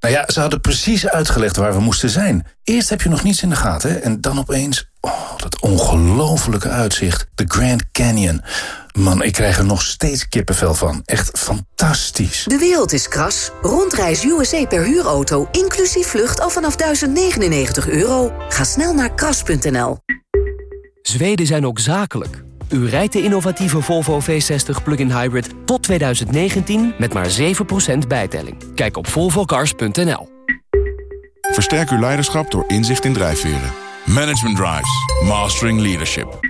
Nou ja, ze hadden precies uitgelegd waar we moesten zijn. Eerst heb je nog niets in de gaten en dan opeens... Oh, dat ongelofelijke uitzicht. De Grand Canyon. Man, ik krijg er nog steeds kippenvel van. Echt fantastisch. De wereld is kras. Rondreis USA per huurauto, inclusief vlucht al vanaf 1099 euro. Ga snel naar kras.nl. Zweden zijn ook zakelijk. U rijdt de innovatieve Volvo V60 plug-in hybrid tot 2019 met maar 7% bijtelling. Kijk op volvocars.nl. Versterk uw leiderschap door inzicht in drijfveren. Management Drives. Mastering Leadership.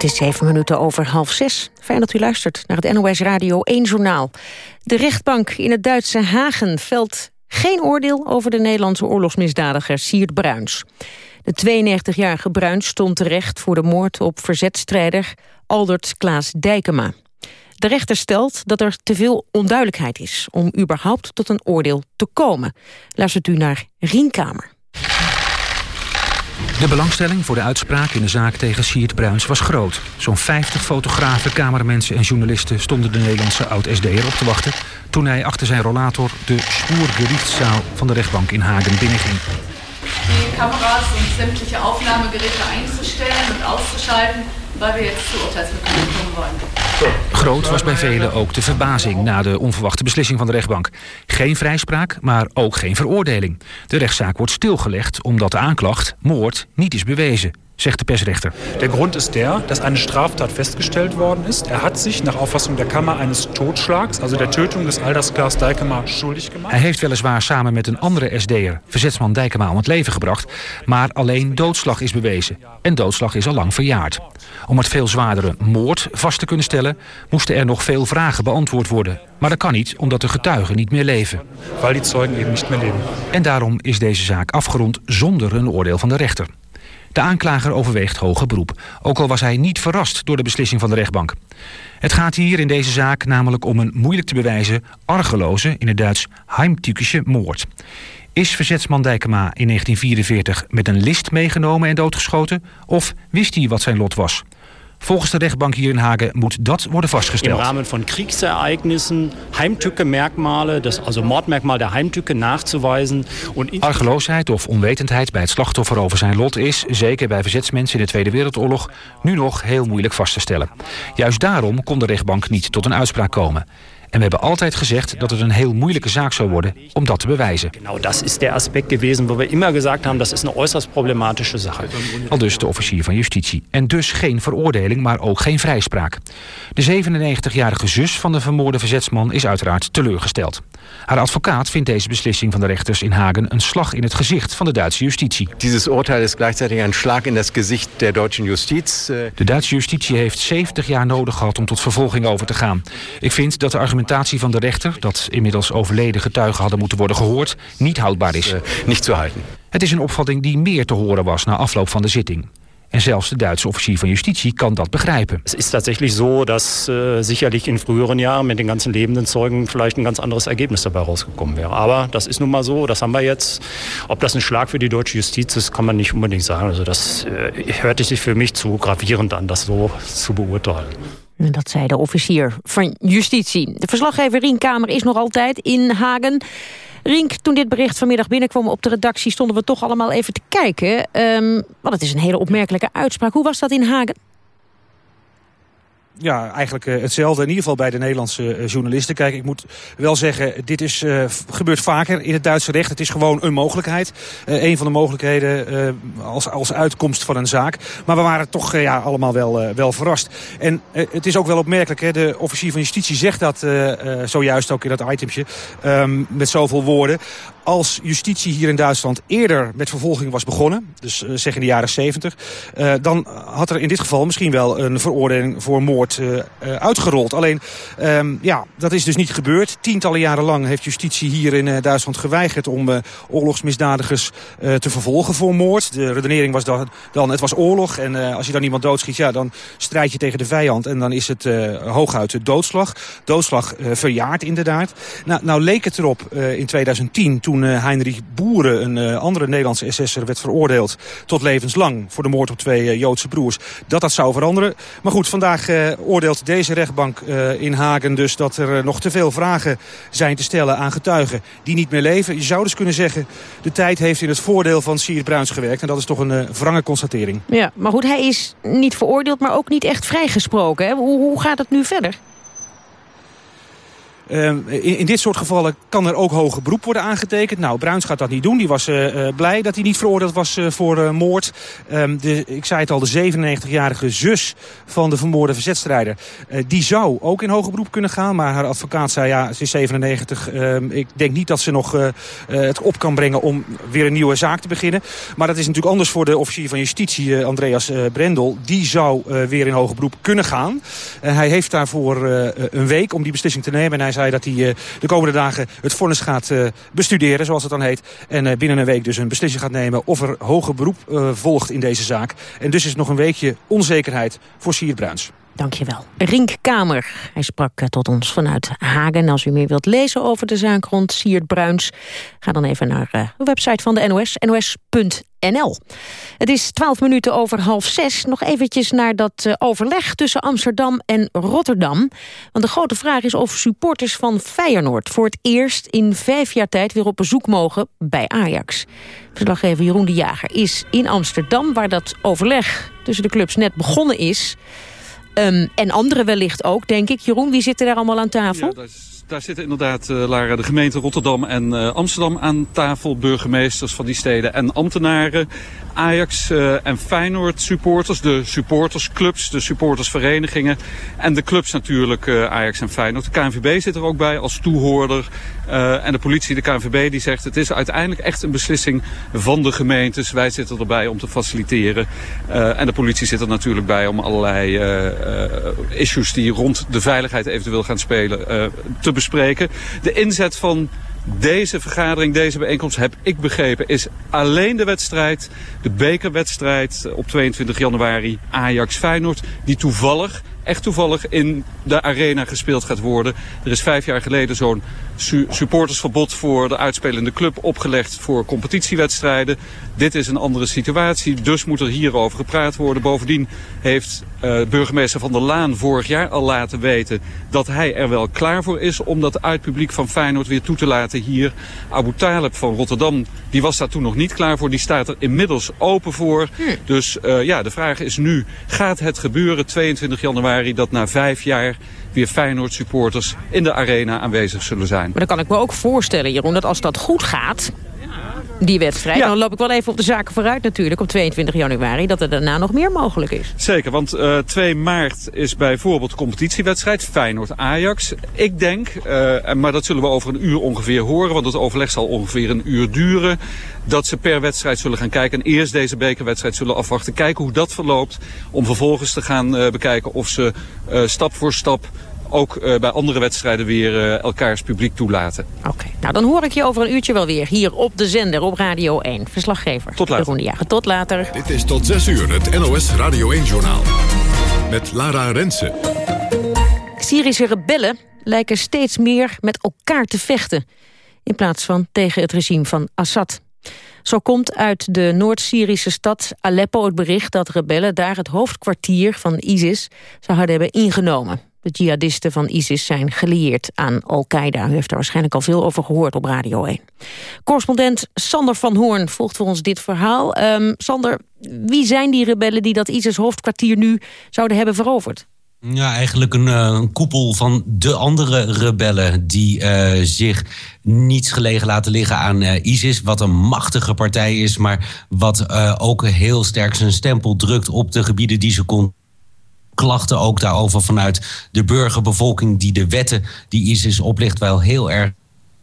Het is zeven minuten over half zes. Fijn dat u luistert naar het NOS Radio 1 Journaal. De rechtbank in het Duitse Hagen velt geen oordeel... over de Nederlandse oorlogsmisdadiger Siert Bruins. De 92-jarige Bruins stond terecht voor de moord op verzetstrijder... Aldert Klaas Dijkema. De rechter stelt dat er te veel onduidelijkheid is... om überhaupt tot een oordeel te komen. Luistert u naar Rienkamer. De belangstelling voor de uitspraak in de zaak tegen Siert Bruins was groot. Zo'n 50 fotografen, cameramensen en journalisten stonden de Nederlandse oud-SD'er op te wachten... toen hij achter zijn rollator de spoergerichtszaal van de rechtbank in Hagen binnenging. Die camera's en sämtliche Aufnahmegeräte einzustellen en auszuschalten, weil wir jetzt zur Urteilsverkündung kommen wollen. Groot was bij velen ook de verbazing na de onverwachte beslissing van de rechtbank. Geen vrijspraak, maar ook geen veroordeling. De rechtszaak wordt stilgelegd omdat de aanklacht, moord, niet is bewezen zegt de persrechter. Der Grund ist der, dass eine Straftat festgestellt worden ist. Er hat sich nach Auffassung der Kammer eines Totschlags, also der Tötung des Alders Klaas Dijkema, schuldig gemacht. Hij heeft weliswaar samen met een andere SD'er, verzetsman Dijkema, om het leven gebracht, maar alleen doodslag is bewezen. En doodslag is al lang verjaard. Om het veel zwaardere moord vast te kunnen stellen, moesten er nog veel vragen beantwoord worden. Maar dat kan niet, omdat de getuigen niet meer leven. Weil die Zeugen eben nicht mehr leben. En daarom is deze zaak afgerond zonder een oordeel van de rechter. De aanklager overweegt hoger beroep, ook al was hij niet verrast door de beslissing van de rechtbank. Het gaat hier in deze zaak namelijk om een moeilijk te bewijzen, argeloze, in het Duits heimtückische moord. Is verzetsman Dijkema in 1944 met een list meegenomen en doodgeschoten? Of wist hij wat zijn lot was? Volgens de rechtbank hier in Hagen moet dat worden vastgesteld. Im Rahmen von Kriegsereignissen Heimtücke-Merkmale, das also Mordmerkmal der Heimtücke nachzuweisen. Und Argeloosheid of onwetendheid bij het slachtoffer over zijn lot is, zeker bij verzetsmensen in de Tweede Wereldoorlog, nu nog heel moeilijk vast te stellen. Juist daarom kon de rechtbank niet tot een uitspraak komen. En we hebben altijd gezegd dat het een heel moeilijke zaak zou worden om dat te bewijzen. Nou, dat is de aspect gewesen waar we immer gezegd hebben dat is een uiterst problematische zaak. Al dus de officier van justitie. En dus geen veroordeling, maar ook geen vrijspraak. De 97-jarige zus van de vermoorde verzetsman is uiteraard teleurgesteld. Haar advocaat vindt deze beslissing van de rechters in Hagen een slag in het gezicht van de Duitse justitie. Dieses Urteil ist gleichzeitig ein Schlag in das Gesicht der deutschen Justiz. De Duitse justitie heeft 70 jaar nodig gehad om tot vervolging over te gaan. Ik vind dat de argumentatie van de rechter, dat inmiddels overleden getuigen hadden moeten worden gehoord, niet houdbaar is. Niet te houden. Het is een opvatting die meer te horen was na afloop van de zitting. En zelfs de Duitse officier van justitie kan dat begrijpen. Es ist tatsächlich so, dass äh, sicherlich in früheren Jahren mit den ganzen lebenden Zeugen vielleicht ein ganz anderes Ergebnis dabei rausgekommen wäre. Aber das ist nun mal so, das haben wir jetzt. Ob das ein Schlag für die deutsche Justiz ist, kann man nicht unbedingt sagen. Also das äh, hörte sich für mich zu gravierend an, das so zu beurteilen. En dat zei de officier van justitie. De verslaggever Rien Kamer is nog altijd in Hagen. Rink, toen dit bericht vanmiddag binnenkwam op de redactie... stonden we toch allemaal even te kijken. Um, want het is een hele opmerkelijke uitspraak. Hoe was dat in Hagen? Ja, eigenlijk uh, hetzelfde. In ieder geval bij de Nederlandse uh, journalisten. Kijk, ik moet wel zeggen, dit is, uh, gebeurt vaker in het Duitse recht. Het is gewoon een mogelijkheid. een van de mogelijkheden als, als uitkomst van een zaak. Maar we waren toch ja, allemaal wel, wel verrast. En het is ook wel opmerkelijk. Hè, de officier van justitie zegt dat zojuist ook in dat itemtje. Um, met zoveel woorden. Als justitie hier in Duitsland eerder met vervolging was begonnen. Dus zeg in de jaren 70. dan had er in dit geval misschien wel een veroordeling voor moord uh, uitgerold. Alleen, um, ja, dat is dus niet gebeurd. Tientallen jaren lang heeft justitie hier in Duitsland geweigerd... om oorlogsmisdadigers te vervolgen voor moord. De redenering was dan, dan het was oorlog. En als je dan iemand doodschiet, ja, dan strijd je tegen de vijand. En dan is het hooguit doodslag. Doodslag verjaard inderdaad. Nou, nou leek het erop in 2010, toen Heinrich Boeren... een andere Nederlandse SS'er werd veroordeeld tot levenslang... voor de moord op twee Joodse broers, dat dat zou veranderen. Maar goed, vandaag oordeelt deze rechtbank in Hagen dus dat er nog te veel vragen zijn te stellen aan getuigen die niet meer leven. Je zou dus kunnen zeggen, de tijd heeft in het voordeel van Siert Bruins gewerkt. En dat is toch een wrange constatering. Ja, maar goed, hij is niet veroordeeld, maar ook niet echt vrijgesproken. Hè? Hoe, hoe gaat het nu verder? Uh, in, in, dit soort gevallen kan er ook hoger beroep worden aangetekend. Nou, Bruins gaat dat niet doen. Die was uh, blij dat hij niet veroordeeld was uh, voor moord. Um, de, ik zei het al, de 97-jarige zus van de vermoorde verzetstrijder... die zou ook in hoger beroep kunnen gaan. Maar haar advocaat zei, ja, ze is 97. Ehm, ik denk niet dat ze nog het op kan brengen om weer een nieuwe zaak te beginnen. Maar dat is natuurlijk anders voor de officier van justitie, Andreas Brendel. Die zou weer in hoger beroep kunnen gaan. hij heeft daarvoor een week om die beslissing te nemen. En hij zei dat hij uh, de komende dagen het vonnis gaat uh, bestuderen, zoals het dan heet. En uh, binnen een week dus een beslissing gaat nemen of er hoger beroep volgt in deze zaak. En dus is nog een weekje onzekerheid voor Sier Bruins. Dankjewel. Rink Kamer. Hij sprak tot ons vanuit Hagen. Als u meer wilt lezen over de zaak rond Siert Bruins... ga dan even naar de website van de NOS, nos.nl. Het is twaalf minuten over half zes. Nog eventjes naar dat overleg tussen Amsterdam en Rotterdam. Want de grote vraag is of supporters van Feyenoord... voor het eerst in vijf jaar tijd weer op bezoek mogen bij Ajax. Verslaggever Jeroen de Jager is in Amsterdam... waar dat overleg tussen de clubs net begonnen is... Um, en anderen wellicht ook, denk ik. Jeroen, wie zit er daar allemaal aan tafel? Ja, daar zitten inderdaad, uh, Lara, de gemeente Rotterdam en uh, Amsterdam aan tafel. Burgemeesters van die steden en ambtenaren. Ajax uh, en Feyenoord supporters, de supportersclubs, de supportersverenigingen. En de clubs natuurlijk, Ajax en Feyenoord. De KNVB zit er ook bij als toehoorder. En de politie, de KNVB, die zegt het is uiteindelijk echt een beslissing van de gemeentes. Wij zitten erbij om te faciliteren. en de politie zit er natuurlijk bij om allerlei issues die rond de veiligheid eventueel gaan spelen te bespreken. De inzet van deze vergadering, deze bijeenkomst, heb ik begrepen, is alleen de wedstrijd, de bekerwedstrijd op 22 januari Ajax-Feyenoord, die toevallig echt toevallig in de arena gespeeld gaat worden. Er is vijf jaar geleden zo'n su supportersverbod voor de uitspelende club opgelegd voor competitiewedstrijden. Dit is een andere situatie, dus moet er hierover gepraat worden. Bovendien heeft uh, burgemeester Van der Laan vorig jaar al laten weten dat hij er wel klaar voor is om dat uitpubliek van Feyenoord weer toe te laten hier. Abu Talib van Rotterdam, die was daar toen nog niet klaar voor. Die staat er inmiddels open voor. Dus uh, ja, de vraag is nu, gaat het gebeuren 22 januari? januari dat na vijf jaar weer Feyenoord supporters in de arena aanwezig zullen zijn. Maar dan kan ik me ook voorstellen, Jeroen, dat als dat goed gaat die wedstrijd. Dan loop ik wel even op de zaken vooruit natuurlijk op 22 januari... dat er daarna nog meer mogelijk is. Zeker, want uh, eh, 2 maart is bijvoorbeeld competitiewedstrijd Feyenoord-Ajax. Ik denk, uh, maar dat zullen we over een uur ongeveer horen... want het overleg zal ongeveer een uur duren... dat ze per wedstrijd zullen gaan kijken... en eerst deze bekerwedstrijd zullen afwachten. Kijken hoe dat verloopt... om vervolgens te gaan uh, bekijken of ze stap voor stap ook uh, bij andere wedstrijden weer uh, elkaars publiek toelaten. Oké, nou dan hoor ik je over een uurtje wel weer hier op de zender op Radio 1. Verslaggever Tot later. Tot later. Dit is tot 6 uur het NOS Radio 1-journaal. Met Lara Rensen. Syrische rebellen lijken steeds meer met elkaar te vechten... in plaats van tegen het regime van Assad. Zo komt uit de Noord-Syrische stad Aleppo het bericht dat rebellen daar het hoofdkwartier van ISIS zouden hebben ingenomen. De jihadisten van ISIS zijn gelieerd aan Al-Qaeda. U heeft er waarschijnlijk al veel over gehoord op Radio 1. Correspondent Sander van Hoorn volgt voor ons dit verhaal. Um, Sander, wie zijn die rebellen die dat ISIS-hoofdkwartier nu zouden hebben veroverd? Ja, eigenlijk een, uh, een, koepel van de andere rebellen... die uh, zich niets gelegen laten liggen aan uh, ISIS. Wat een machtige partij is, maar wat ook heel sterk zijn stempel drukt... op de gebieden die ze kon klachten ook daarover vanuit de burgerbevolking... die de wetten die ISIS oplicht wel heel erg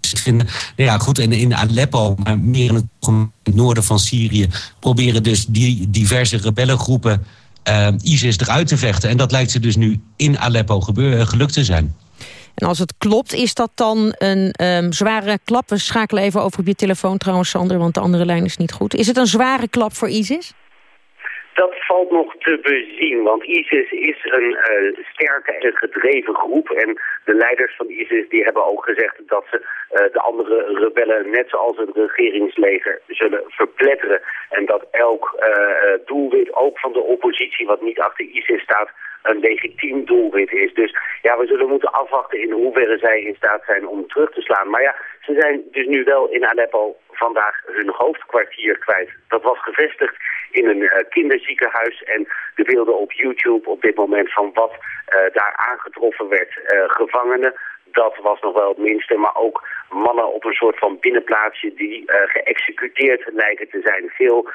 vinden. Nou ja, goed, en in Aleppo, maar meer in het noorden van Syrië... proberen dus die diverse rebellengroepen uh, ISIS eruit te vechten. En dat lijkt ze dus nu in Aleppo gebeuren, gelukt te zijn. En als het klopt, is dat dan een um, zware klap? We schakelen even over op je telefoon trouwens, Sander, want de andere lijn is niet goed. Is het een zware klap voor ISIS? Dat valt nog te bezien, want ISIS is een uh, sterke en gedreven groep. En de leiders van ISIS die hebben ook gezegd dat ze uh, de andere rebellen, net zoals het regeringsleger, zullen verpletteren. En dat elk uh, doelwit, ook van de oppositie, wat niet achter ISIS staat, een legitiem doelwit is. Dus ja, we zullen moeten afwachten in hoeverre zij in staat zijn om terug te slaan. Maar ja, ze zijn dus nu wel in Aleppo vandaag hun hoofdkwartier kwijt. Dat was gevestigd in een uh, kinderziekenhuis. En de beelden op YouTube op dit moment van wat uh, daar aangetroffen werd. Uh, gevangenen, dat was nog wel het minste. Maar ook mannen op een soort van binnenplaatsje die geëxecuteerd lijken te zijn. Veel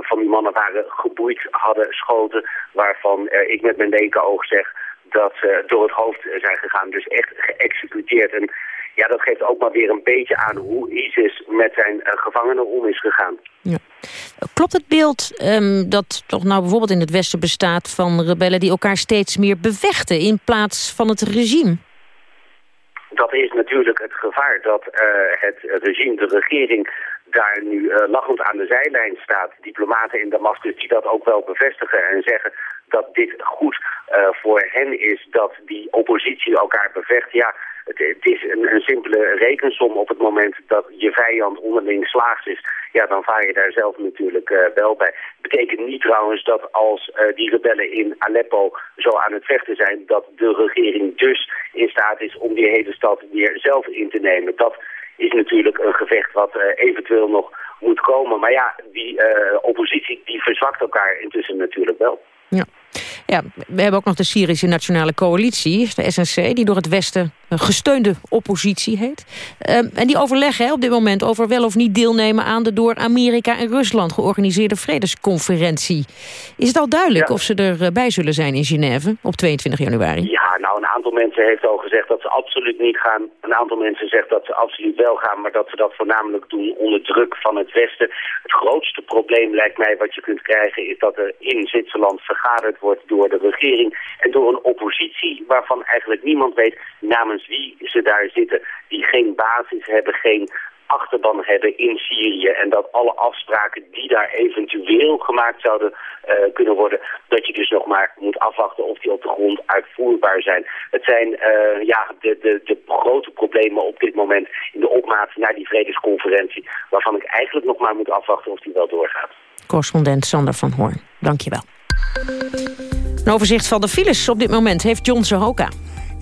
van die mannen waren geboeid, hadden schoten waarvan ik met mijn dekenoog zeg dat ze door het hoofd zijn gegaan. Dus echt geëxecuteerd. En ja, dat geeft ook maar weer een beetje aan hoe ISIS met zijn uh, gevangenen om is gegaan. Ja. Klopt het beeld um, dat toch nou bijvoorbeeld in het Westen bestaat van rebellen die elkaar steeds meer bevechten in plaats van het regime? Dat is natuurlijk het gevaar dat uh, het regime, de regering, daar nu uh, lachend aan de zijlijn staat. Diplomaten in Damascus die dat ook wel bevestigen en zeggen dat dit goed uh, voor hen is dat die oppositie elkaar bevecht. Ja, het, is een, simpele rekensom op het moment dat je vijand onderling slaags is. Ja, dan vaar je daar zelf natuurlijk uh, wel bij. Betekent niet trouwens dat als uh, die rebellen in Aleppo zo aan het vechten zijn... dat de regering dus in staat is om die hele stad weer zelf in te nemen. Dat is natuurlijk een gevecht wat uh, eventueel nog moet komen. Maar ja, die oppositie die verzwakt elkaar intussen natuurlijk wel. Ja. Ja, we hebben ook nog de Syrische Nationale Coalitie, de SNC... die door het Westen gesteunde oppositie heet. Um, en die overleggen op dit moment over wel of niet deelnemen... aan de door Amerika en Rusland georganiseerde vredesconferentie. Is het al duidelijk ja. of ze erbij zullen zijn in Genève op 22 januari? Ja, nou, een aantal mensen heeft al gezegd dat ze absoluut niet gaan. Een aantal mensen zegt dat ze absoluut wel gaan... maar dat ze dat voornamelijk doen onder druk van het Westen. Het grootste probleem lijkt mij wat je kunt krijgen... is dat er in Zwitserland vergaderd wordt door de regering... en door een oppositie waarvan eigenlijk niemand weet namens wie ze daar zitten. Die geen basis hebben, geen achterban hebben in Syrië. En dat alle afspraken die daar eventueel gemaakt zouden uh, kunnen worden... dat je dus nog maar moet afwachten of die op de grond uitvoerbaar zijn. Het zijn uh, ja, de, de, de grote problemen op dit moment in de opmaat naar die vredesconferentie... waarvan ik eigenlijk nog maar moet afwachten of die wel doorgaat. Correspondent Sander van Hoorn, dank je wel. Een overzicht van de files op dit moment heeft John Sohoka.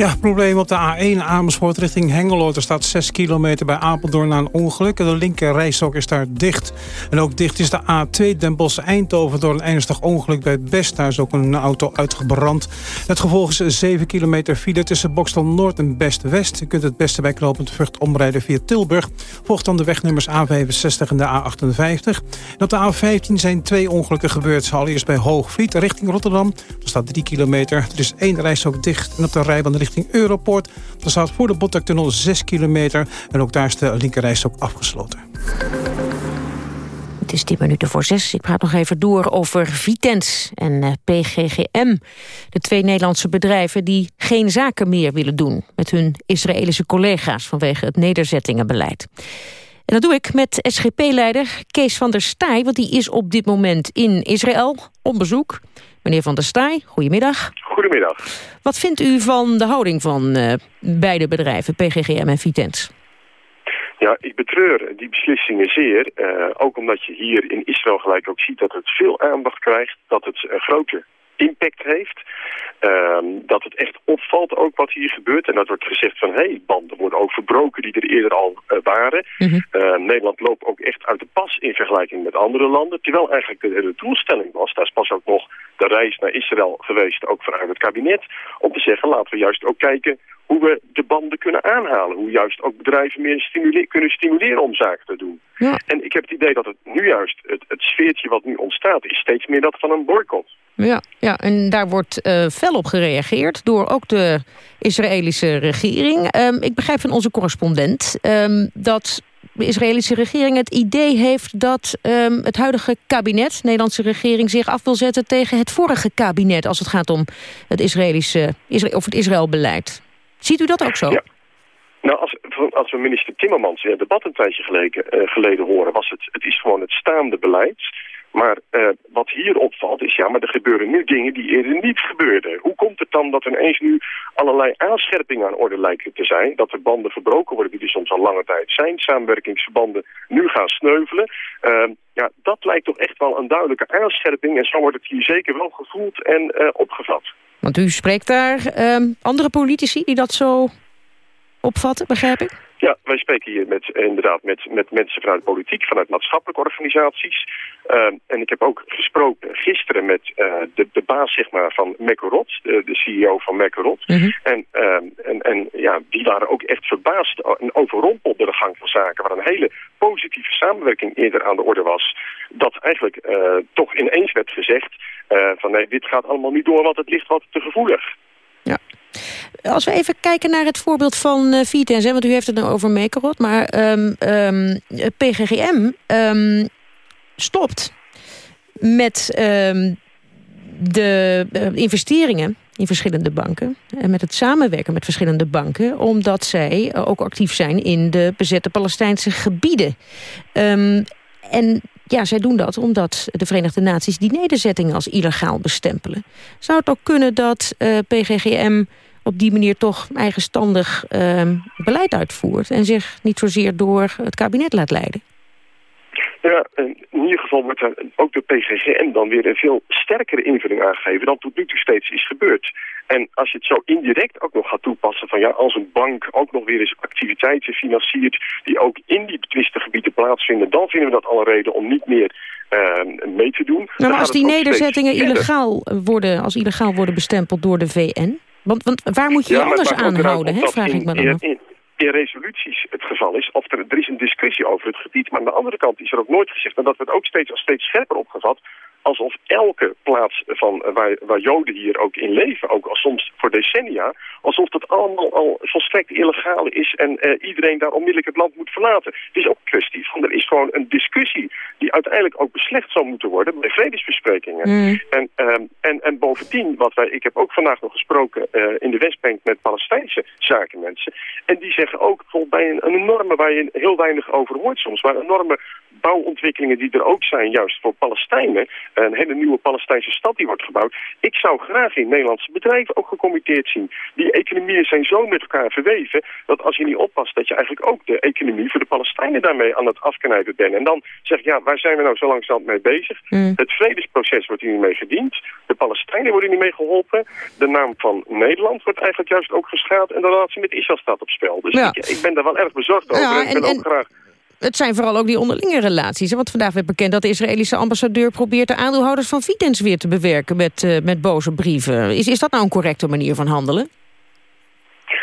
Ja, probleem op de A1 Amersfoort richting Hengelo. Er staat 6 kilometer bij Apeldoorn na een ongeluk. De linker rijstok is daar dicht. En ook dicht is de A2 Den Bosch-Eindhoven door een ernstig ongeluk bij Best. Daar is ook een auto uitgebrand. Het gevolg is 7 kilometer file tussen Bokstel Noord en Best-West. U kunt het beste bij knooppunt Vught omrijden via Tilburg. Volgt dan de wegnummers A65 en de A58. En op de A15 zijn twee ongelukken gebeurd. Allereerst bij Hoogvliet richting Rotterdam. Er staat 3 kilometer. Er is één rijstok dicht. En op de rijbaan richting Europoort. Er staat voor de Botlektunnel 6 kilometer. En ook daar is de linkerrijstok afgesloten. Het is 10 minuten voor 6. Ik praat nog even door over Vitens en eh, PGGM. De twee Nederlandse bedrijven die geen zaken meer willen doen... met hun Israëlische collega's vanwege het nederzettingenbeleid. En dat doe ik met SGP-leider Kees van der Staaij... want die is op dit moment in Israël op bezoek. Meneer van der Staaij, goedemiddag. Goedemiddag. Wat vindt u van de houding van uh, beide bedrijven, PGGM en Vitens? Ja, ik betreur die beslissingen zeer. Uh, ook omdat je hier in Israël gelijk ook ziet dat het veel aandacht krijgt. Dat het een grote impact heeft. Uh, dat het echt opvalt ook wat hier gebeurt. En dat wordt gezegd van, hé, hey, banden worden ook verbroken die er eerder al uh, waren. Mm -hmm. uh, Nederland loopt ook echt uit de pas in vergelijking met andere landen. Terwijl eigenlijk de, de doelstelling was, daar is pas ook nog de reis naar Israël geweest, ook vanuit het kabinet, om te zeggen, laten we juist ook kijken hoe we de banden kunnen aanhalen. Hoe juist ook bedrijven meer stimule kunnen stimuleren om zaken te doen. Ja. En ik heb het idee dat het nu juist, het, het sfeertje wat nu ontstaat, is steeds meer dat van een boycott. Ja, ja en daar wordt uh, fel op gereageerd door ook de Israëlische regering. Um, ik begrijp van onze correspondent um, dat de Israëlische regering het idee heeft dat um, het huidige kabinet, de Nederlandse regering, zich af wil zetten tegen het vorige kabinet als het gaat om het Israëlische of het Israëlbeleid. Ziet u dat ook zo? Ja. Nou, als, als we minister Timmermans in het debat een tijdje geleden, uh, geleden horen, was het, het is gewoon het staande beleid. Maar uh, wat hier opvalt is, ja, maar er gebeuren nu dingen die eerder niet gebeurden. Hoe komt het dan dat er ineens nu allerlei aanscherpingen aan orde lijken te zijn? Dat er banden verbroken worden die er soms al lange tijd zijn. Samenwerkingsverbanden nu gaan sneuvelen. Uh, ja, dat lijkt toch echt wel een duidelijke aanscherping. En zo wordt het hier zeker wel gevoeld en uh, opgevat. Want u spreekt daar um, andere politici die dat zo opvatten, begrijp ik? Ja, wij spreken hier met, inderdaad met, met mensen vanuit politiek, vanuit maatschappelijke organisaties. Uh, en ik heb ook gesproken gisteren met uh, de, de baas zeg maar, van Mekorot, de, de CEO van Mekorot. Mm -hmm. en, uh, en, en ja, die waren ook echt verbaasd en overrompeld door de gang van zaken... waar een hele positieve samenwerking eerder aan de orde was. Dat eigenlijk toch ineens werd gezegd van nee, dit gaat allemaal niet door, want het ligt wat te gevoelig. Als we even kijken naar het voorbeeld van uh, Vitens, want u heeft het nou over Mekerot, maar um, um, PGGM um, stopt met de uh, investeringen in verschillende banken en met het samenwerken met verschillende banken, omdat zij ook actief zijn in de bezette Palestijnse gebieden. en ja, zij doen dat omdat de Verenigde Naties die nederzettingen als illegaal bestempelen. Zou het ook kunnen dat PGGM op die manier toch eigenstandig uh, beleid uitvoert... en zich niet zozeer door het kabinet laat leiden? Ja, in ieder geval wordt er ook de PGGM dan weer een veel sterkere invulling aangegeven dan tot nu toe steeds is gebeurd. En als je het zo indirect ook nog gaat toepassen van ja, als een bank ook nog weer eens activiteiten financiert die ook in die betwiste gebieden plaatsvinden, dan vinden we dat alle reden om niet meer uh, mee te doen. Nou, maar als die nederzettingen illegaal worden, als illegaal worden bestempeld door de VN, want, want waar moet je je ja, anders aanhouden, hè, vraag ik me dan af in resoluties het geval is. Of er, er is een discussie over het gebied. Maar aan de andere kant is er ook nooit gezegd... en dat wordt ook steeds, steeds scherper opgevat alsof elke plaats van, waar, waar Joden hier ook in leven, ook al soms voor decennia, alsof dat allemaal al volstrekt illegaal is en uh, iedereen daar onmiddellijk het land moet verlaten. Het is ook een kwestie van, er is gewoon een discussie die uiteindelijk ook beslecht zal moeten worden bij vredesbesprekingen. Mm. En, um, en, en bovendien, wat wij, ik heb ook vandaag nog gesproken uh, in de Westbank met Palestijnse zakenmensen, en die zeggen ook bij een, een enorme, waar je heel weinig over hoort soms, maar enorme bouwontwikkelingen die er ook zijn, juist voor Palestijnen, een hele nieuwe Palestijnse stad die wordt gebouwd. Ik zou graag in Nederlandse bedrijven ook gecommitteerd zien. Die economieën zijn zo met elkaar verweven dat als je niet oppast dat je eigenlijk ook de economie voor de Palestijnen daarmee aan het afknijpen bent. En dan zeg ik, ja, waar zijn we nou zo langzaam mee bezig? Mm. Het vredesproces wordt hier niet mee gediend. De Palestijnen worden niet mee geholpen. De naam van Nederland wordt eigenlijk juist ook geschaad en de relatie met Israël staat op spel. Dus Ja. ik, ik ben daar wel erg bezorgd over. Ja, en ik ben en- ook graag... Het zijn vooral ook die onderlinge relaties. Want vandaag werd bekend dat de Israëlische ambassadeur... probeert de aandeelhouders van Vitens weer te bewerken met, eh, met boze brieven. Is, is dat nou een correcte manier van handelen?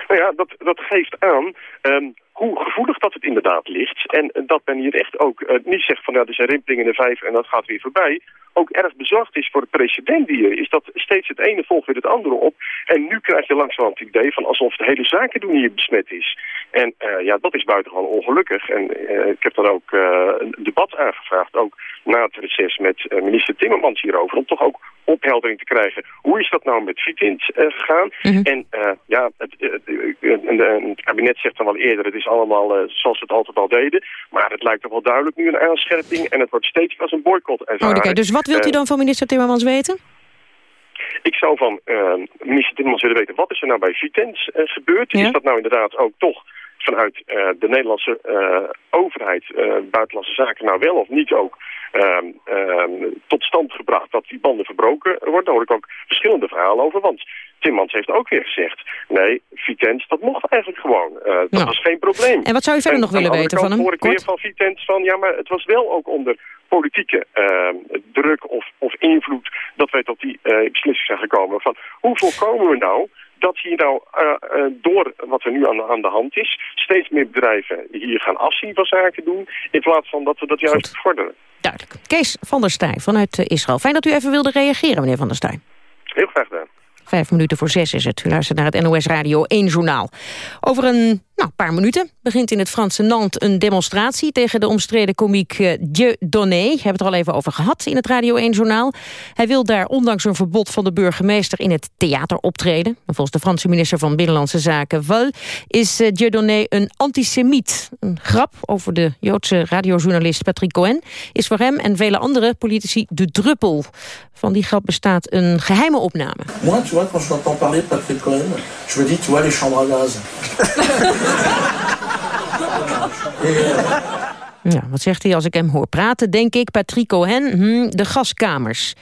Nou ja, dat, dat geeft aan ehm, hoe gevoelig dat het inderdaad ligt. En eh, dat men hier echt ook eh, niet zegt van ja, er zijn rimpelingen in de vijf en dat gaat weer voorbij. Ook erg bezorgd is voor de precedent hier. Is dat steeds het ene volgt weer het andere op. En nu krijg je langzamerhand het idee van alsof de hele zakendoen hier besmet is. En eh, ja, dat is buitengewoon ongelukkig. En ik heb dan ook een debat aangevraagd, ook na het reces met minister Timmermans hierover. Om toch ook opheldering te krijgen. Hoe is dat nou met Vitins eh, gegaan? En eh, ja, het, eh, het kabinet zegt dan wel eerder, het is allemaal zoals we het altijd al deden. Maar het lijkt toch wel duidelijk nu een aanscherping. En het wordt steeds als een boycott. Oh, oké, dus wat wilt u dan van minister Timmermans weten? ik zou van minister Timmermans willen weten, wat is er nou bij Vitens gebeurd? Ja. Is dat nou inderdaad ook toch vanuit eh, de Nederlandse eh, overheid, eh, buitenlandse zaken, nou wel of niet ook ehm, ehm, tot stand gebracht dat die banden verbroken worden? Daar hoor ik ook verschillende verhalen over, want Timmermans heeft ook weer gezegd, nee, Vitens, dat mocht eigenlijk gewoon. Dat Nou. was geen probleem. En wat zou u verder nog willen weten van hem? hoor ik Kort. weer van Vitens van, ja, maar het was wel ook onder politieke ehm, druk of, of invloed dat wij tot die eh, beslissing zijn gekomen. Van hoe voorkomen we nou dat hier nou eh, eh, door wat er nu aan, aan de hand is, steeds meer bedrijven hier gaan afzien van zaken doen, in plaats van dat we dat juist vorderen. Duidelijk. Kees van der Staaij vanuit eh, Israël. Fijn dat u even wilde reageren, meneer van der Staaij. Heel graag gedaan. Vijf minuten voor zes is het. U luistert naar het NOS Radio 1 Journaal. Over een nou, paar minuten begint in het Franse Nantes een demonstratie... tegen de omstreden komiek eh, Dieu Donné. We hebben het er al even over gehad in het Radio 1 Journaal. Hij wil daar ondanks een verbod van de burgemeester in het theater optreden. En volgens de Franse minister van Binnenlandse Zaken Val... is eh, Dieu Donné een antisemiet. Een grap over de Joodse radiojournalist Patrick Cohen... is voor hem en vele andere politici de druppel. Van die grap bestaat een geheime opname. Moi, tu vois, quand je l'entends parler de Patrick Cohen, je me dis, tu vois, les chambres à gaz. Ja, wat zegt hij als ik hem hoor praten? Denk ik, Patrick Cohen, hm, de gaskamers.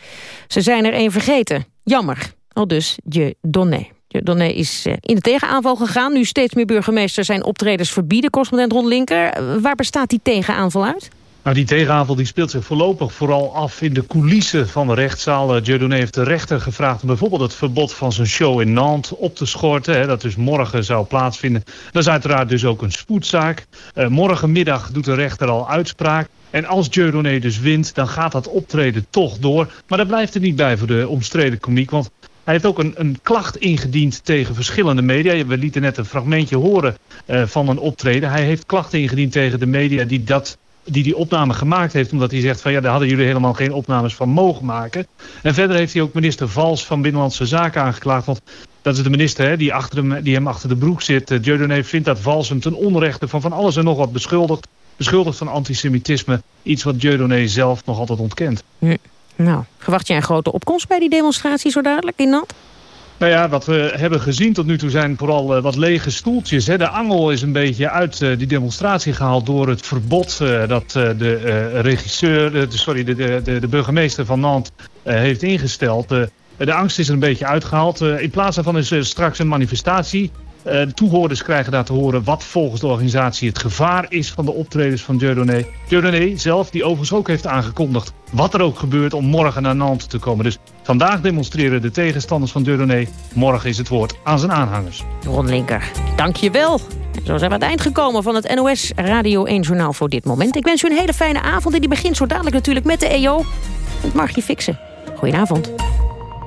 Ze zijn er één vergeten. Jammer. Al dus, je Donné. Je Donné is eh, in de tegenaanval gegaan. Nu steeds meer burgemeesters zijn optredens verbieden. Correspondent Ron Linker, waar bestaat die tegenaanval uit? Nou, die tegenaanval die speelt zich voorlopig vooral af in de coulissen van de rechtszaal. Dieudonné heeft de rechter gevraagd om bijvoorbeeld het verbod van zijn show in Nantes op te schorten. Hè, dat dus morgen zou plaatsvinden. Dat is uiteraard dus ook een spoedzaak. Uh, morgenmiddag doet de rechter al uitspraak. En als Dieudonné dus wint, dan gaat dat optreden toch door. Maar dat blijft er niet bij voor de omstreden komiek, want... Hij heeft ook een, een klacht ingediend tegen verschillende media. We lieten net een fragmentje horen uh, van een optreden. Hij heeft klachten ingediend tegen de media die dat die die opname gemaakt heeft. Omdat hij zegt van ja, daar hadden jullie helemaal geen opnames van mogen maken. En verder heeft hij ook minister Vals van Binnenlandse Zaken aangeklaagd. Want dat is de minister hè, die, achter hem, die hem achter de broek zit. Uh, vindt dat Vals hem ten onrechte van van alles en nog wat beschuldigt. Beschuldigd van antisemitisme. Iets wat Dieudonné zelf nog altijd ontkent. Hm. Nou, verwacht jij een grote opkomst bij die demonstratie zo dadelijk in Nat? Nou ja, wat we hebben gezien tot nu toe zijn vooral uh, wat lege stoeltjes. De angel is een beetje uit uh, die demonstratie gehaald door het verbod uh, dat de regisseur, sorry, de, de, de burgemeester van Nantes heeft ingesteld. de angst is er een beetje uitgehaald. in plaats daarvan is er straks een manifestatie. Uh, de toehoorders krijgen daar te horen wat volgens de organisatie het gevaar is van de optredens van Dieudonné. Dieudonné zelf, die overigens ook heeft aangekondigd wat er ook gebeurt om morgen naar Nantes te komen. Dus vandaag demonstreren de tegenstanders van Dieudonné. Morgen is het woord aan zijn aanhangers. Ron Linker, dank je wel. Zo zijn we aan het eind gekomen van het NOS Radio 1 Journaal voor dit moment. Ik wens u een hele fijne avond en die begint zo dadelijk natuurlijk met de EO. Dat mag je fixen. Goedenavond.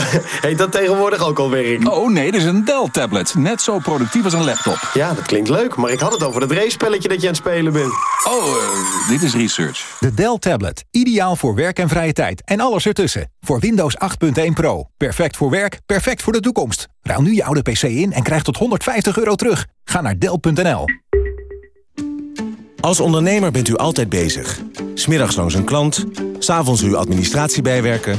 Heet dat tegenwoordig ook al werk? Oh nee, dit is een Dell-tablet. Net zo productief als een laptop. Ja, dat klinkt leuk, maar ik had het over het race-spelletje dat je aan het spelen bent. Oh, uh, dit is research. De Dell Tablet. Ideaal voor werk en vrije tijd. En alles ertussen. Voor Windows 8.1 Pro. Perfect voor werk, perfect voor de toekomst. Ruil nu je oude PC in en krijg tot 150 euro terug. Ga naar Dell.nl. Als ondernemer bent u altijd bezig. Smiddags langs een klant, s'avonds uw administratie bijwerken.